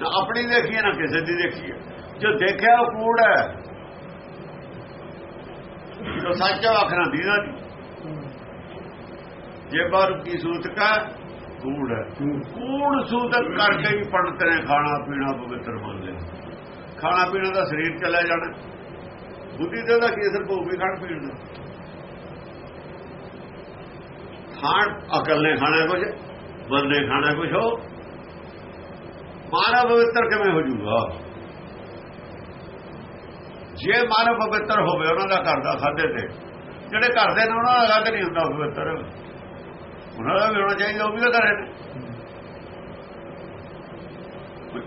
ਨਾ ਆਪਣੀ ਦੇਖੀ ਨਾ ਕਿਸੇ ਦੀ ਦੇਖੀ ਜੋ ਦੇਖਿਆ ਉਹ ਕੂੜ ਹੈ। ਜੋ ਸੱਚਾ ਆਖਣਾ ਦੀਦਾ ਨਹੀਂ। ਜੇ ਬਾਰ ਕੀ ਸੂਤ ਕਾ ਕੂੜ ਹੈ। ਕੂੜ ਸੂਤਕ ਕਰਕੇ ਹੀ ਪੰਡਤ ਨੇ ਖਾਣਾ ਪੀਣਾ ਪਵਿੱਤਰ ਮੰਨ ਲਿਆ। ਖਾਣਾ ਪੀਣਾ ਦਾ ਸਰੀਰ ਚਲਾ ਜਾਣਾ। ਬੁੱਧੀ ਤੇ ਦਾ ਕੀ ਅਸਰ ਪਊ ਵੀ ਖਾਣ ਪੀਣ ਦਾ ਖਾਣ, ਅਕਲ ਨੇ ਖਾਣਾ ਕੁਝ ਮਨ ਨੇ ਖਾਣਾ ਕੁਝ ਹੋ। ਮਾਨਵ ਪਵਿੱਤਰ ਕਿਵੇਂ ਹੋ ਜੂਗਾ? ਜੇ ਮਾਨਵ ਪਵਿੱਤਰ ਹੋਵੇ, ਉਹਨਾਂ ਦਾ ਘਰ ਦਾ ਖਾਦੇ ਤੇ। ਜਿਹੜੇ ਘਰ ਦੇ ਨੇ, ਉਹਨਾਂ ਦਾ ਅਲੱਗ ਨਹੀਂ ਹੁੰਦਾ ਪਵਿੱਤਰ। ਉਹਨਾਂ ਦਾ ਵੀ ਹੋਣਾ ਚਾਹੀਦਾ, ਉਹ ਵੀ ਤਾਂ ਕਰੇ।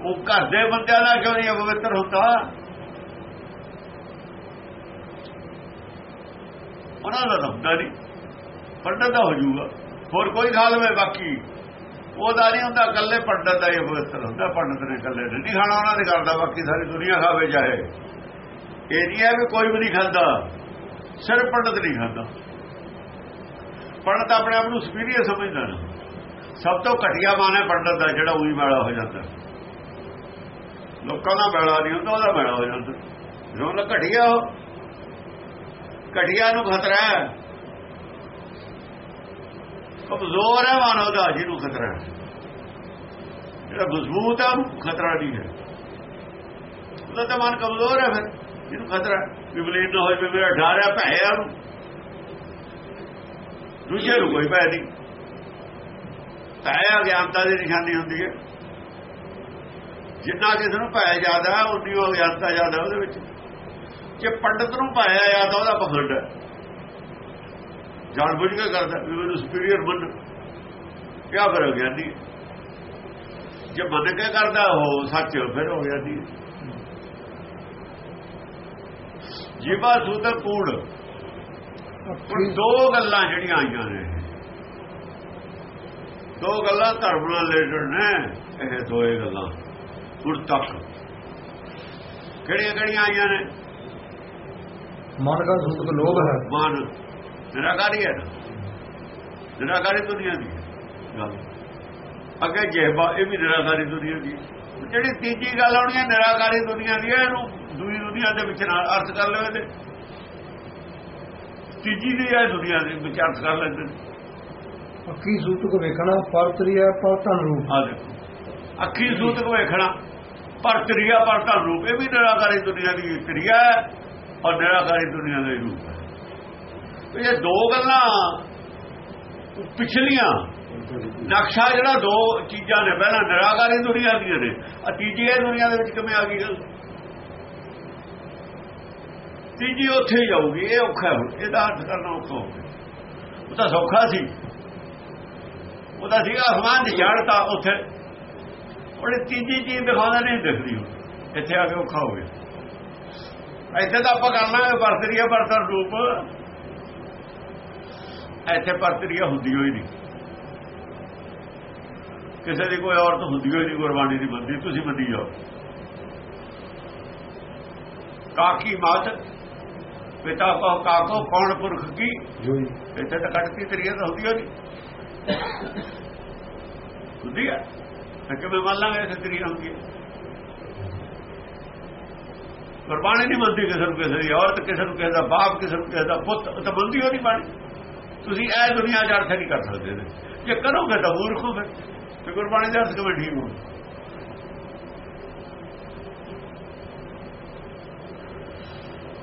ਉਹ ਘਰ ਦੇ ਬੰਦਿਆਂ ਦਾ ਕਿਉਂ ਨਹੀਂ ਪਵਿੱਤਰ ਹੁੰਦਾ? ਉਹਨਾਂ ਦਾ ਹੁੰਦਾ ਨਹੀਂ। ਪੰਡਤ ਦਾ ਹੋ ਜਾਊਗਾ। ਹੋਰ ਕੋਈ ਖਾ ਲਵੇ ਬਾਕੀ। ਉਹਦਾ ਨਹੀਂ ਹੁੰਦਾ ਇਕੱਲੇ ਪੰਡਤ ਦਾ ਹੀ ਪਵਿੱਤਰ ਹੁੰਦਾ, ਪੰਡਤ ਨੇ ਇਕੱਲੇ ਨਹੀਂ ਖਾਣਾ ਉਹਨਾਂ ਦੇ ਕਰਦਾ ਬਾਕੀ ਸਾਰੀ ਦੁਨੀਆ ਖਾਵੇ ਚਾਹੇ। ਇਹ ਨਹੀਂ ਹੈ ਵੀ ਕੋਈ ਵੀ ਨਹੀਂ ਖਾਂਦਾ। ਸਿਰਫ ਪੰਡਤ ਨਹੀਂ ਖਾਂਦਾ। ਪੰਡਤ ਆਪਣੇ ਆਪ ਨੂੰ ਸੁਪੀਰੀਅਰ ਸਮਝਦਾ ਨਾ। ਸਭ ਤੋਂ ਘਟੀਆ ਮਾਨ ਹੈ ਪੰਡਤ ਦਾ, ਜਿਹੜਾ ਉਹੀ ਮੈਲਾ ਹੋ ਜਾਂਦਾ। ਲੋਕਾਂ ਦਾ ਮੈਲਾ ਨਹੀਂ ਹੁੰਦਾ, ਉਹਦਾ ਮੈਲਾ ਹੋ ਜਾਂਦਾ। ਜੋ ਨਾ ਘਟੀਆ ਹੋ ਘਟੀਆ ਨੂੰ ਖਤਰਾ ਹੈ। ਕਮਜ਼ੋਰ ਹੈ ਮਾਨਵ ਦਾ, ਜਿਹਨੂੰ ਖਤਰਾ ਹੈ। ਜਿਹੜਾ ਮਜ਼ਬੂਤ ਹੈ, ਉਹਨੂੰ ਖਤਰਾ ਨਹੀਂ ਹੈ। ਉਹਦਾ ਤਾਂ ਮਨ ਕਮਜ਼ੋਰ ਹੈ ਫਿਰ ਇਹਨੂੰ ਖਤਰਾ ਵੀ ਬਲੀਨ ਨਾ ਹੋਏ ਮੇਰਾ ਡਰ ਹੈ ਡਾਰਿਆ ਭੈਆ ਉਹਨੂੰ। ਦੂਜੇ ਨੂੰ ਕੋਈ ਭੈ ਨਹੀਂ। ਭੈ ਅਗਿਆਨਤਾ ਦੀ ਨਿਸ਼ਾਨੀ ਹੁੰਦੀ ਹੈ। ਜਿੰਨਾ ਕਿਸੇ ਨੂੰ ਭੈ ਜ਼ਿਆਦਾ ਹੈ ਉਨੀ ਉਹ ਅਗਿਆਨਤਾ ਜ਼ਿਆਦਾ ਉਹਦੇ ਵਿੱਚ। ਜੇ ਪੰਡਤ ਨੂੰ ਪਾਇਆ ਆ ਤਾਂ ਉਹਦਾ ਪਖੰਡ ਹੈ। ਜਾਣ ਬੁੱਝ ਕੇ ਕਰਦਾ ਵੀ ਮੈਨੂੰ ਸੁਪੀਰੀਅਰ ਮੰਨ। ਕਿਆ ਫਿਰ ਅਗਿਆਨੀ ਜੇ ਮੰਨ ਕੇ ਕਰਦਾ, ਉਹ ਸੱਚ ਫਿਰ ਹੋ। ਗਿਆ ਜੀ ਜੀਵਾ ਸੁਧ ਕੂੜ। ਦੋ ਗੱਲਾਂ ਜਿਹੜੀਆਂ ਆਈਆਂ ਨੇ। ਦੋ ਗੱਲਾਂ ਧਰਮ ਨਾਲ ਰਿਲੇਟਡ ਨੇ ਇਹ ਦੋਏ ਗੱਲਾਂ ਹੁਣ ਤੱਕ। ਕਿਹੜੀਆਂ ਕਿਹੜੀਆਂ ਆਈਆਂ ਨੇ? ਮਨ ਦਾ ਸੂਤਕ ਲੋਭ ਹੈ। ਮਨ ਨਿਰਾਕਾਰੀ ਹੈ ਨਿਰਾਕਾਰੀ ਦੁਨੀਆ ਦੀ ਗੱਲ। ਅੱਗੇ ਜਿਹਬਾ ਇਹ ਵੀ ਨਿਰਾਕਾਰੀ ਦੁਨੀਆ ਦੀ ਜਿਹੜੀ ਤੀਜੀ ਗੱਲ ਆਉਣੀ ਹੈ ਨਿਰਾਕਾਰੀ ਦੁਨੀਆ ਦੀ ਇਹਨੂੰ ਦੂਜੀ ਦੁਨੀਆ ਦੇ ਵਿੱਚ ਨਾਲ ਅਰਥ ਕਰ ਲਓ ਇਹਦੇ। ਤੀਜੀ ਦੀ ਹੈ ਦੁਨੀਆ ਦੇ ਵਿੱਚ ਅਰਥ ਕਰ ਲੈਂਦੇ ਅੱਖੀ ਸੂਤਕ ਵੇਖਣਾ ਪਰਤਰੀਆ ਪਰ ਧਨ ਰੂਪ। ਆ ਦੇਖੋ ਅੱਖੀ ਸੂਤਕ ਵੇਖਣਾ ਪਰ ਤ੍ਰਿਆ ਪਰ ਧਨ ਰੂਪ। ਇਹ ਵੀ ਨਿਰਾਕਾਰੀ ਦੁਨੀਆ ਦੀ ਤ੍ਰਿਆ ਹੈ ਔਰ ਨਿਰਾਕਾਰੀ ਦੁਨੀਆ ਦਾ ਹੀ ਰੂਪ ਹੈ। ਇਹ ਦੋ ਗੱਲਾਂ ਪਿਛਲੀਆਂ। ਨਕਸ਼ਾ ਜਿਹੜਾ ਦੋ ਚੀਜ਼ਾਂ ਨੇ ਪਹਿਲਾਂ ਨਿਰਾਕਾਰੀ ਦੁਨੀਆ ਦੀਆਂ ਨੇ ਆ ਤੀਜੀ ਇਹ ਦੁਨੀਆ ਦੇ ਵਿੱਚ ਕਿਵੇਂ ਆ ਗਈ? ਗੱਲ ਤੀਜੀ ਉੱਥੇ ਹੀ ਜਾਊਗੀ, ਇਹ ਔਖਾ ਹੈ। ਹੁਣ ਇਹਦਾ ਅਰਥ ਕਰਨਾ ਔਖਾ ਹੋ ਉਹ ਤਾਂ ਸੌਖਾ ਸੀ। ਉਹਦਾ ਸੀਗਾ ਅਸਮਾਨ ਦੀ ਜੜਤਾ ਉੱਥੇ। ਉਹਨੇ ਤੀਜੀ ਚੀਜ਼ ਦਿਖਾਉਂਦਾ ਨਹੀਂ ਦਿਖਦੀ ਹੁਣ ਇੱਥੇ ਆ ਕੇ ਔਖਾ ਹੋ ਗਿਆ। ਇੱਥੇ ਤਾਂ ਆਪਾਂ ਕਰਨਾ ਹੈ ਵਰਤਰੀਆ ਵਰਤਨ ਰੂਪ। ਇੱਥੇ ਵਰਤਰੀਆ ਹੁੰਦੀ ਹੋਈ ਨਹੀਂ। ਕਿਸੇ ਦੀ ਕੋਈ ਔਰਤ ਹੁੰਦੀ ਹੋਈ ਨਹੀਂ, ਗੁਰਬਾਣੀ ਦੀ ਬੰਦੀ, ਤੁਸੀਂ ਬੰਦੀ ਜਾਓ। ਕਾਕੀ ਮਾਤ ਪਿਤਾ ਕੋ ਕਾਕੋ ਕੌਣ ਪੁਰਖ ਕੀ? ਜੋਈ ਇੱਥੇ ਤਾਂ ਕੱਟਤੀ ਤਰੀਆ ਤਾਂ ਹੁੰਦੀ ਹੋਈ ਹੁੰਦੀ ਹੈ ਤਾਂ ਕਿਵੇਂ ਮੰਨ ਲਾਂਗੇ ਇੱਥੇ ਤਰੀਆ ਹੁੰਦੀ ਹੈ ਗੁਰਬਾਣੀ ਨਹੀਂ ਮੰਨਦੀ ਕਿਸੇ ਨੂੰ ਕਿਸੇ ਦੀ ਔਰਤ ਕਿਸੇ ਨੂੰ ਕਿਸੇ ਦਾ ਬਾਪ ਕਿਸੇ ਨੂੰ ਕਿਸੇ ਦਾ ਪੁੱਤ ਤਾਂ ਮੰਨਦੀ ਹੋਣੀ ਬਾਣੀ। ਤੁਸੀਂ ਇਹ ਦੁਨੀਆ ਅਰਥ ਨਹੀਂ ਕਰ ਸਕਦੇ ਜੇ ਕਰੋਗੇ ਤਾਂ ਮੂਰਖ ਹੋ ਫਿਰ। ਤੇ ਗੁਰਬਾਣੀ ਦਾ ਅਰਥ ਕਿਵੇਂ ਠੀਕ ਹੋ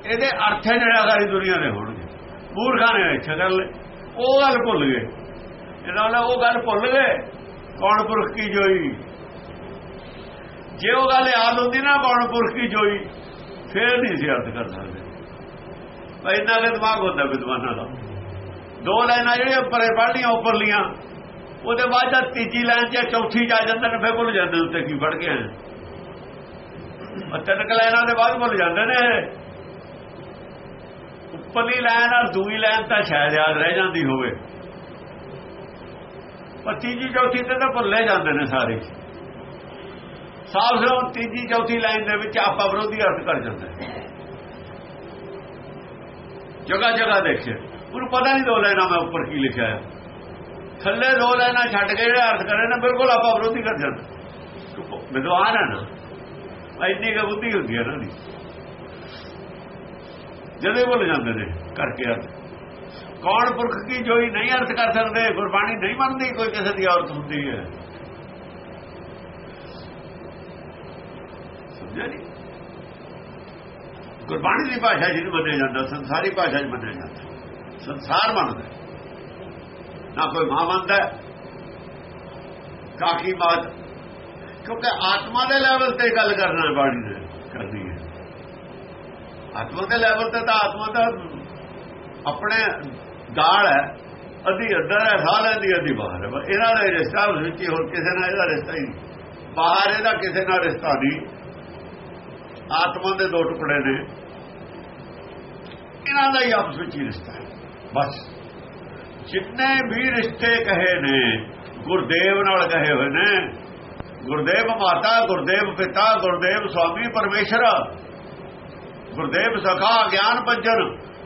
ਇਹਦੇ ਅਰਥ ਹੈ ਜਿਹੜਾ ਸਾਰੀ ਦੁਨੀਆ ਦੇ ਹੋਣਗੇ। ਮੂਰਖਾਂ ਨੇ ਇੱਛਾ ਕਰ ਲੈ ਉਹ ਗੱਲ ਭੁੱਲ ਗਏ। ਇਹਨਾਂ ਨੇ ਉਹ ਗੱਲ ਭੁੱਲ ਗਏ। ਕੌਣ ਪੁਰਖ ਕੀ ਜੋਈ? ਜੇ ਉਹ ਗੱਲ ਯਾਦ ਹੁੰਦੀ ਨਾ, ਕੌਣ ਪੁਰਖ ਕੀ ਜੋਈ? ਫੇਰ ਨਹੀਂ ਸੀ ਅਰਥ ਕਰ ਸਕਦੇ। ਭਾਈ ਇਹਨਾਂ ਦੇ ਦਿਮਾਗ ਹੁੰਦਾ ਵਿਦਵਾਨਾਂ ਦਾ। ਦੋ ਲਾਈਨਾਂ ਜਿਹੜੀਆਂ ਪਰੇ ਪੜ੍ਹਲੀਆਂ ਉੱਪਰਲੀਆਂ। ਉਹਦੇ ਬਾਅਦ ਜਦ ਤੀਜੀ ਲਾਈਨ 'ਚ ਚੌਥੀ ਜਾ ਜਾਂਦੇ ਨੇ, ਫੇਰ ਭੁੱਲ ਜਾਂਦੇ ਉੱਤੇ ਕੀ ਪੜ ਗਿਆ ਤਿੰਨ ਕੁ ਲਾਈਨਾਂ ਦੇ ਬਾਅਦ ਭੁੱਲ ਜਾਂਦੇ ਨੇ। ਉੱਪਰਲੀ ਲਾਈਨ ਔਰ ਦੂਜੀ ਲਾਈਨ ਤਾਂ ਸ਼ਾਇਦ ਯਾਦ ਰਹਿ ਜਾਂਦੀ ਹੋਵੇ। ਪਰ ਤੀਜੀ, ਚੌਥੀ ਤੇ ਤਾਂ ਭੁੱਲੇ ਜਾਂਦੇ ਨੇ ਸਾਰੇ। ਸਾਫ਼ ਸਾਫ਼ ਤੀਜੀ, ਚੌਥੀ ਲਾਈਨ ਦੇ ਵਿੱਚ ਆਪਾ ਵਿਰੋਧੀ ਅਰਥ ਕਰ ਜਾਂਦਾ ਜਗਾ ਜਗਾ ਦੇਖੇ ਉਹਨੂੰ ਪਤਾ ਨਹੀਂ ਦੋ ਲਾਈਨਾਂ ਮੈਂ ਉੱਪਰ ਕੀ ਲਿਖਿਆ ਹੈ। ਥੱਲੇ ਦੋ ਲਾਈਨਾਂ ਛੱਡ ਕੇ ਜਿਹੜਾ ਅਰਥ ਕਰੇ ਨਾ, ਬਿਲਕੁਲ ਆਪਾ ਵਿਰੋਧੀ ਕਰ ਜਾਂਦਾ। ਵਿਦਵਾਨ ਹੈ ਨਾ। ਇੰਨੀ ਕੁ ਬੁੱਧੀ ਹੁੰਦੀ ਹੈ ਨਾ ਦੀ ਜਦੇ ਭੁੱਲ ਜਾਂਦੇ ਨੇ ਕਰਕੇ ਅਰਥ। ਕੌਣ ਪੁਰਖ ਕੀ ਜੋਈ ਨਹੀਂ ਅਰਥ ਕਰ ਸਕਦੇ? ਗੁਰਬਾਣੀ ਨਹੀਂ ਮੰਨਦੀ, ਕੋਈ ਕਿਸੇ ਦੀ ਔਰਤ ਹੁੰਦੀ ਹੈ। ਸਮਝਿਆ ਨਹੀਂ? ਗੁਰਬਾਣੀ ਦੀ ਭਾਸ਼ਾ ਜਿਹਨੂੰ ਮੰਨਿਆ ਜਾਂਦਾ, ਸੰਸਾਰੀ ਭਾਸ਼ਾ 'ਚ ਮੰਨਿਆ ਜਾਂਦਾ। ਸੰਸਾਰ ਮੰਨਦਾ ਨਾ ਕੋਈ ਮਾਂ ਮੰਨਦਾ ਕਾਕੀ ਬਾਤ ਕਿਉਂਕਿ ਆਤਮਾ ਦੇ ਲੈਵਲ ਤੇ ਗੱਲ ਕਰਨਾ ਬਾਣੀ ਨੇ ਕਰਦੀ ਹੈ। ਆਤਮਾ ਦੇ ਲੈਵਲ ਤੇ ਤਾਂ ਆਤਮਾ ਦਾ ਆਪਣੇ ਦਾਲ ਹੈ, ਅੱਧੀ ਅੰਦਰ ਹੈ ਸਾਹ ਲੈਂਦੀ ਅਧੀ ਬਾਹਰ ਹੈ। ਇਹਨਾਂ ਦਾ ਰਿਸ਼ਤਾ ਉਸ ਵਿੱਚ ਹੋਰ ਕਿਸੇ ਨਾਲ ਇਹਦਾ ਰਿਸ਼ਤਾ ਹੀ ਬਾਹਰ ਇਹਦਾ ਕਿਸੇ ਨਾਲ ਰਿਸ਼ਤਾ ਨਹੀਂ। ਆਤਮਾ ਦੇ ਦੋ ਟੁਕੜੇ ਨੇ। ਇਹਨਾਂ ਦਾ ਹੀ ਆਪਸ ਵਿੱਚ ਹੀ ਰਿਸ਼ਤਾ ਹੈ। ਬਸ। ਜਿੰਨੇ ਵੀ ਰਿਸ਼ਤੇ ਕਹੇ ਨੇ, ਗੁਰਦੇਵ ਨਾਲ ਕਹੇ ਹੋਏ ਨੇ, ਗੁਰਦੇਵ ਮਾਤਾ, ਗੁਰਦੇਵ ਪਿਤਾ, ਗੁਰਦੇਵ ਸਵਾਮੀ, ਪਰਮੇਸ਼ਰ ਗੁਰਦੇਵ ਸਖਾ ਗਿਆਨ ਪੰਜਨ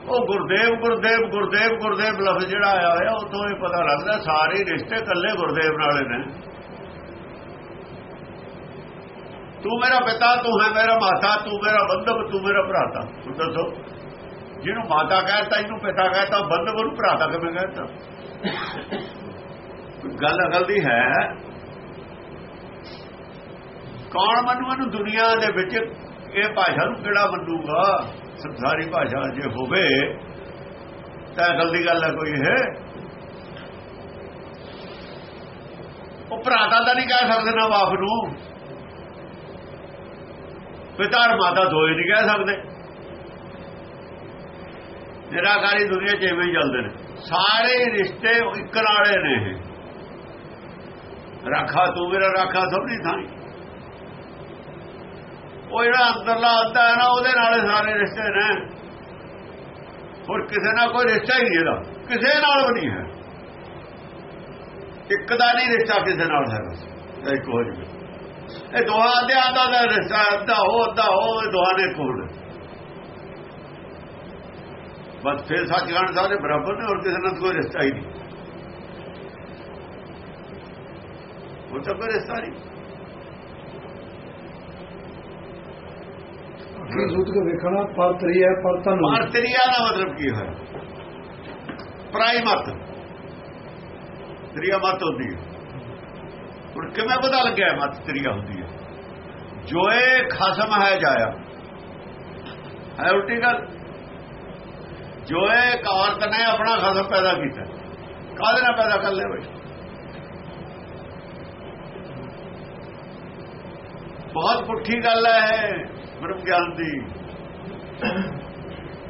ਉਹ ਗੁਰਦੇਵ ਗੁਰਦੇਵ ਗੁਰਦੇਵ ਗੁਰਦੇਵ ਲਫ਼ਜ਼ ਜਿਹੜਾ ਆਇਆ ਹੋਇਆ ਉਤੋਂ ਇਹ ਪਤਾ ਲੱਗਦਾ ਸਾਰੇ ਰਿਸ਼ਤੇ ਇਕੱਲੇ ਗੁਰਦੇਵ ਨਾਲੇ ਨੇ। ਤੂੰ ਮੇਰਾ ਪਿਤਾ, ਤੂੰ ਹੈ ਮੇਰਾ ਮਾਤਾ, ਤੂੰ ਮੇਰਾ ਬੰਧਵ ਤੂੰ ਮੇਰਾ ਭਰਾਤਾ। ਤੂੰ ਦੱਸੋ, ਜਿਹਨੂੰ ਮਾਤਾ ਕਹਿੰਦਾ ਇਹਨੂੰ ਪਿਤਾ ਕਹਿੰਦਾ ਬੰਧਵ ਨੂੰ ਭਰਾਤਾ ਕਿਵੇਂ ਕਹਿੰਦਾ ਗੱਲ ਅਗਲ ਦੀ ਹੈ। ਕੌਣ ਮੰਨੂ ਇਹਨੂੰ ਦੁਨੀਆ ਦੇ ਵਿੱਚ ਇਹ ਭਾਸ਼ਾ ਨੂੰ ਕਿਹੜਾ ਮੰਨੂਗਾ ਸੰਸਾਰੀ ਭਾਸ਼ਾ ਜੇ ਹੋਵੇ, ਤਾਂ ਗਲਤੀ ਗੱਲ ਹੈ ਕੋਈ ਇਹ। ਉਹ ਭਰਾਤਾ ਤਾਂ ਨਹੀਂ ਕਹਿ ਸਕਦੇ ਨਾ ਬਾਪ ਨੂੰ। ਪਿਤਾ ਔਰ ਮਾਤਾ ਦੋਏ ਨਹੀਂ ਕਹਿ ਸਕਦੇ। ਨਿਰਾਕਾਰੀ ਦੁਨੀਆ 'ਚ ਐਵੇਂ ਹੀ ਚੱਲਦੇ ਨੇ। ਸਾਰੇ ਰਿਸ਼ਤੇ ਇੱਕ ਨਾਲੇ ਨੇ ਇਹ। ਰਾਖਾ ਤੂੰ ਮੇਰਾ ਰਾਖਾ ਸਭ ਨਹੀਂ ਥਾਈ ਉਹ ਜਿਹੜਾ ਅੰਦਰਲਾ ਅੱਧਾ ਹੈ ਨਾ, ਉਹਦੇ ਨਾਲ ਸਾਰੇ ਰਿਸ਼ਤੇ ਨੇ। ਹੋਰ ਕਿਸੇ ਨਾਲ ਕੋਈ ਰਿਸ਼ਤਾ ਹੀ ਨਹੀਂ ਇਹਦਾ। ਕਿਸੇ ਨਾਲ ਵੀ ਨਹੀਂ ਹੈ। ਇੱਕ ਦਾ ਨਹੀਂ ਰਿਸ਼ਤਾ ਕਿਸੇ ਨਾਲ ਹੈ ਬਸ ਇੱਕ ਕੋਈ ਨਹੀਂ ਇਹ ਦੋਹਾਂ ਦੇ ਆਂਦਾ ਦਾ ਰਿਸ਼ਤਾ ਅੱਧਾ ਹੋ ਅੱਧਾ ਹੋ, ਇਹ ਦੋਹਾਂ ਦੇ ਕੋਲ। ਬਸ ਫਿਰ ਸੱਚਖੰਡ ਸਾਹਿਬ ਬਰਾਬਰ ਨੇ, ਹੋਰ ਕਿਸੇ ਨਾਲ ਕੋਈ ਰਿਸ਼ਤਾ ਹੀ ਨਹੀਂ। ਉਹ ਤਾਂ ਕੋਈ ਰਿਸ਼ਤਾ ਨਹੀਂ। ਕੀ ਸੂਤ ਕੇ ਵੇਖਣਾ, ਪਰ ਤਰੀ ਪਰਤਰੀਆ ਦਾ ਮਤਲਬ ਕੀ ਹੋਇਆ ਪ੍ਰਾਇਮਤ। ਤਰੀਆ ਮਤ ਹੁੰਦੀ ਹੈ। ਹੁਣ ਕਿਵੇਂ ਪਤਾ ਲੱਗਿਆ ਹੈ ਮਤ ਤਰੀਆ ਹੁੰਦੀ ਹੈ? ਜੋ ਇਹ ਖਸਮ ਹੈ ਜਾਇਆ। ਹੈ ਉਲਟੀ ਗੱਲ। ਜੋ ਇਹ ਔਰਤ ਨੇ ਆਪਣਾ ਖਸਮ ਪੈਦਾ ਕੀਤਾ। ਕਾਹਦੇ ਨਾਲ ਪੈਦਾ ਕਰ ਲਿਆ ਬਈ? ਬਹੁਤ ਪੁੱਠੀ ਗੱਲ ਹੈ ਬ੍ਰਹਮ ਗਿਆਨ ਦੀ।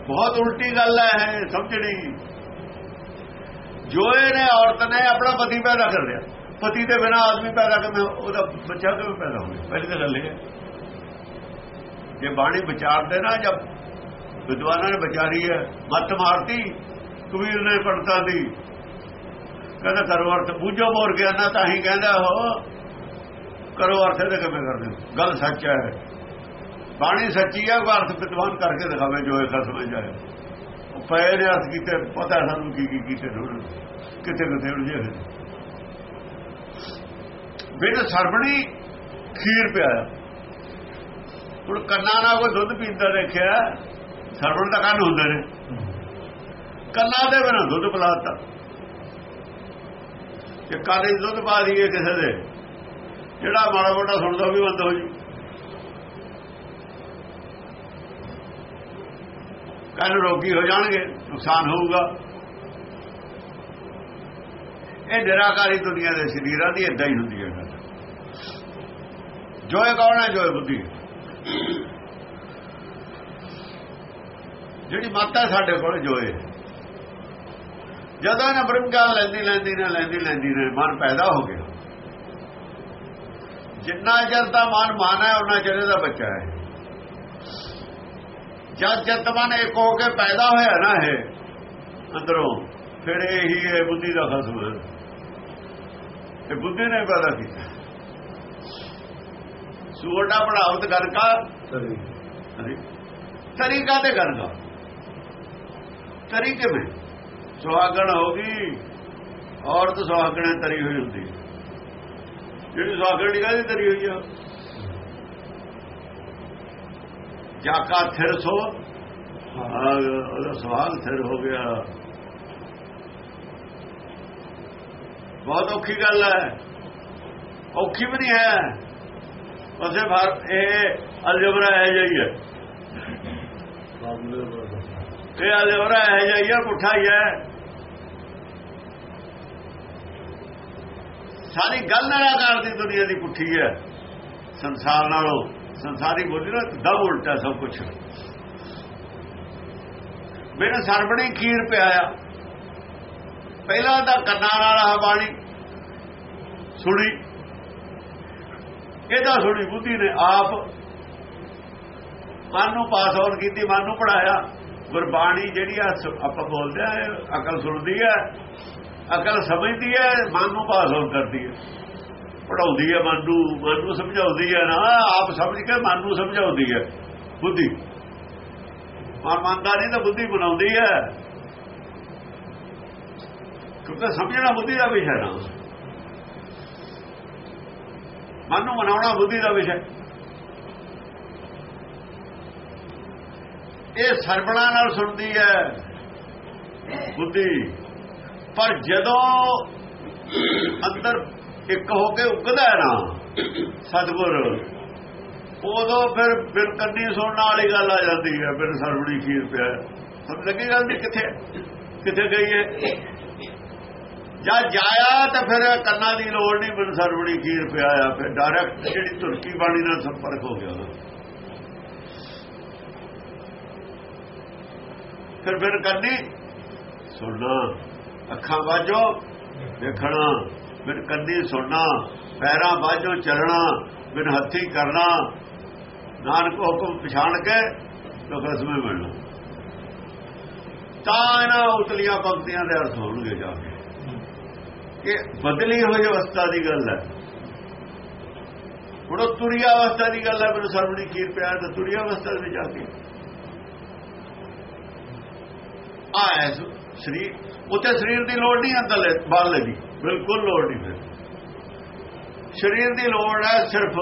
ਬਹੁਤ ਉਲਟੀ ਗੱਲ ਹੈ ਸਮਝਣੀ। ਜੋ ਇਹਨੇ ਔਰਤ ਨੇ ਆਪਣਾ ਪਤੀ ਪੈਦਾ ਕਰ ਲਿਆ। ਪਤੀ ਦੇ ਬਿਨਾ ਆਦਮੀ ਪੈਦਾ ਕਰਨਾ, ਉਹਦਾ ਬੱਚਾ ਕਿਵੇਂ ਪੈਦਾ ਹੋਵੇ ਪਹਿਲੀ ਤਾਂ ਗੱਲ ਇਹ ਜੇ ਬਾਣੀ ਵਿਚਾਰਦੇ ਨਾ ਜਦ ਵਿਦਵਾਨਾਂ ਨੇ ਵਿਚਾਰੀ ਹੈ, ਮੱਤ ਮਾਰਤੀ, ਕਬੀਰ ਨੇ ਪੜਤਾ ਦੀ। ਕਹਿੰਦਾ, ਕਰੋ ਅਰਥ, ਬੂਝੋ ਮੋਰ ਗਿਆ ਨਾ ਤਾਂ ਹੀ ਕਹਿੰਦਾ ਹੋ ਕਰੋ ਅਰਥ ਤੇ ਕਿਵੇਂ ਕਰਦੇ ਗੱਲ ਸੱਚ ਹੈ। ਬਾਣੀ ਸੱਚੀ ਹੈ ਉਹ ਅਰਥ ਵਿਦਵਾਨ ਕਰਕੇ ਦਿਖਾਵੇ ਜੋ ਇਹ ਸਮਝ ਆਇਆ ਉਹ ਪਏ ਨੇ, ਅਰਥ ਕੀਤੇ, ਪਤਾ ਸਾਨੂੰ ਕੀ ਕੀ ਕੀਤੇ ਥੋੜੇ ਕਿਤੇ ਕਿਤੇ ਉਲਝੇ ਹੋਏ ਬਿਨ ਸਰਬਣੀ ਖੀਰ ਪਿਆ ਹੁਣ ਕੰਨਾਂ ਨਾਲ ਕੋਈ ਦੁੱਧ ਪੀਂਦਾ ਦੇਖਿਆ ਸਰਬਣ ਦਾ ਕੰਨ ਹੁੰਦੇ ਨੇ। ਕੰਨਾਂ ਦੇ ਬਿਨਾਂ ਦੁੱਧ ਪਿਲਾਤਾ ਕਿ ਕਾਲੇ ਦੁੱਧ ਪਾ ਦਈਏ ਕਿਸੇ ਦੇ, ਜਿਹੜਾ ਮਾੜਾ ਮੋਟਾ ਸੁਣਦਾ ਉਹ ਵੀ ਬੰਦ ਹੋ ਜੀ ਕੰਨ ਰੋਗੀ ਹੋ ਜਾਣਗੇ, ਨੁਕਸਾਨ ਹੋਊਗਾ। ਇਹ ਨਿਰਾਕਾਰੀ ਦੁਨੀਆ ਦੇ ਸਰੀਰਾਂ ਦੀ ਇਦਾਂ ਹੀ ਹੁੰਦੀ ਹੈ। ਗੱਲ ਜੋ ਕੌਣ ਹੈ ਜੋਏ ਬੁੱਧੀ ਜਿਹੜੀ ਮਾਤਾ ਸਾਡੇ ਕੋਲ ਜੋਏ ਜਦੋਂ ਇਹਨਾਂ ਬ੍ਰਹਮ ਗਿਆਨ ਲੈਂਦੀ ਲੈਂਦੀ, ਨੇ ਲੈਂਦੀ ਲੈਂਦੀ, ਨੇ ਮਨ ਪੈਦਾ ਹੋ ਗਿਆ। ਜਿੰਨਾ ਚਿਰ ਦਾ ਮਨ ਮਾਨਾ ਹੈ ਉਹਨਾਂ ਚਿਰ ਦਾ ਬੱਚਾ ਹੈ। ਜਦ ਜਦ ਮਨ ਇੱਕ ਹੋ ਕੇ ਪੈਦਾ ਹੋਇਆ ਨਾ ਇਹ ਅੰਦਰੋਂ ਫਿਰ ਇਹੀ ਹੈ ਬੁੱਧੀ ਦਾ ਖਸਮ ਹੈ। ਇਹ ਬੁੱਧੀ ਨੇ ਪੈਦਾ ਕੀਤਾ। ਸੂਰਡਾ ਪੜਾਵਤ ਕਰਕਾ। ਤਰੀਕਾ ਤੇ ਕਰਦਾ? ਤਰੀਕੇ ਵਿੱਚ ਸੁਹਾਗਣ ਹੋ ਗਈ। ਔਰਤ ਸੁਹਾਗਣੇ ਤਰੀ ਹੋਈ ਹੁੰਦੀ। ਜਿਹੜੀ ਸੁਹਾਗਣ ਦੀ ਕਾਹਦੀ ਤਰੀ ਹੋਈ ਆ। ਜਾਕਾ ਥਿਰ ਸੋ? ਉਹਦਾ ਸੁਹਾਗ ਥਿਰ ਹੋ ਗਿਆ। ਬਹੁਤ ਔਖੀ ਗੱਲ ਹੈ। ਔਖੀ ਵੀ ਨਹੀਂ ਹੈ। ਉਸੇ ਭਾਰ ਇਹ ਅਲਜਬਰਾ ਹੈ ਜਾਈ ਹੈ। ਇਹ ਅਲਜਬਰਾ ਹੈ ਜਾਈ ਹੈ, ਪੁੱਠਾ ਹੀ ਹੈ। ਸਾਰੀ ਗੱਲ ਨਿਰਾਕਾਰ ਦੀ ਦੁਨੀਆ ਦੀ ਪੁੱਠੀ ਹੈ, ਸੰਸਾਰ ਨਾਲੋਂ। ਸੰਸਾਰੀ ਬੋਲੀ ਨਾ ਦਮ ਉਲਟਾ ਸਭ ਕੁਝ ਮੇਰੇ ਸਰਬਣੀ ਖੀਰ ਪਿਆਇਆ ਪਹਿਲਾਂ ਤਾਂ ਕੰਨਾਂ ਨਾਲ ਬਾਣੀ ਸੁਣੀ। ਇਹਦਾ ਸੁਣੀ ਬੁੱਧੀ ਨੇ ਆਪ। ਮਨ ਨੂੰ ਪਾਸ ਆਨ ਕੀਤੀ, ਮਨ ਨੂੰ ਪੜਾਇਆ ਗੁਰਬਾਣੀ ਜਿਹੜੀ ਆ ਆਪਾਂ ਬੋਲਦੇ ਆ ਅਕਲ ਸੁਣਦੀ ਹੈ ਅਕਲ ਸਮਝਦੀ ਹੈ ਮਨ ਨੂੰ ਪਾਸ ਆਨ ਕਰਦੀ ਹੈ ਪੜਾਉਂਦੀ ਹੈ, ਮਨ ਨੂੰ ਮਨ ਨੂੰ ਸਮਝਾਉਂਦੀ ਹੈ ਨਾ, ਆਪ ਸਮਝ ਕੇ ਮਨ ਨੂੰ ਸਮਝਾਉਂਦੀ ਹੈ। ਬੁੱਧੀ। ਮਨ ਮੰਨਦਾ ਤਾਂ ਬੁੱਧੀ ਬਣਾਉਂਦੀ ਹੈ। ਕਿਉਂਕਿ ਸਮਝਣਾ ਬੁੱਧੀ ਦਾ ਵਿਸ਼ਾ ਨਾ। ਮਨ ਨੂੰ ਮਨਾਉਣਾ ਬੁੱਧੀ ਦਾ ਵਿਸ਼ਾ। ਇਹ ਸਰਵਣਾ ਨਾਲ ਸੁਣਦੀ ਹੈ ਬੁੱਧੀ। ਪਰ ਜਦੋਂ ਅੰਦਰ ਇੱਕ ਹੋ ਕੇ ਉੱਗਦਾ ਹੈ ਨਾ, ਸਤਗੁਰ, ਉਦੋਂ ਫਿਰ ਫਿਰ ਕੰਨੀ ਸੁਣਨ ਵਾਲੀ ਗੱਲ ਆ ਜਾਂਦੀ ਹੈ ਫਿਰ ਸਰਵਣੀ ਖੀਰ ਪਿਆ। ਸਭ ਲੱਗੀ ਗੱਲ ਦੀ ਕਿੱਥੇ? ਕਿੱਥੇ ਗਈ ਹੈ? ਜਾਂ ਜਾਇਆ ਤਾਂ ਫਿਰ ਕੰਨਾਂ ਦੀ ਲੋੜ ਨਹੀਂ, ਬਿਨ ਸਰਵਣੀ ਖੀਰ ਪਿਆ ਆ, ਫਿਰ ਡਾਇਰੈਕਟ ਜਿਹੜੀ ਤੁਰਕੀ ਬਾਣੀ ਨਾਲ ਸੰਪਰਕ ਹੋ ਗਿਆ ਉਹਦਾ। ਫਿਰ ਫਿਰ ਕੰਨੀ ਸੁਣਨਾ, ਅੱਖਾਂ ਬਾਝੋ ਦੇਖਣਾ। ਫਿਰ ਕੰਨੀ ਸੁਣਨਾ, ਪੈਰਾਂ ਬਾਝੋ ਚੱਲਣਾ ਫਿਰ ਹੱਥੀ ਕਰਨਾ। ਨਾਨਕ ਹੁਕਮ ਪਛਾਣ ਕੇ ਤੋ ਮਿਲਣਾ। ਤਾਂ ਇਹਨਾਂ ਉਤਲੀਆਂ ਪੰਕਤੀਆਂ ਦੇ ਅਰਥ ਹੋਣਗੇ ਜਾ ਕੇ। ਇਹ ਬਦਲੀ ਹੋਈ ਅਵਸਥਾ ਦੀ ਗੱਲ ਹੈ। ਹੁਣ ਉਹ ਤੁਰੀ ਅਵਸਥਾ ਦੀ ਗੱਲ ਹੈ, ਮੈਨੂੰ ਸਰਵਣੀ ਕੀਰ ਪਿਆ ਤਾਂ ਤੁਰੀ ਅਵਸਥਾ ਦੇ ਜਾ ਕੇ। ਆ ਸਰੀਰ ਉੱਤੇ ਸਰੀਰ ਦੀ ਲੋੜ ਨਹੀਂ ਅੰਦਰ ਲੈ, ਬਾਹਰ ਬਿਲਕੁਲ ਲੋੜ ਨਹੀਂ ਫਿਰ। ਸਰੀਰ ਦੀ ਲੋੜ ਹੈ ਸਿਰਫ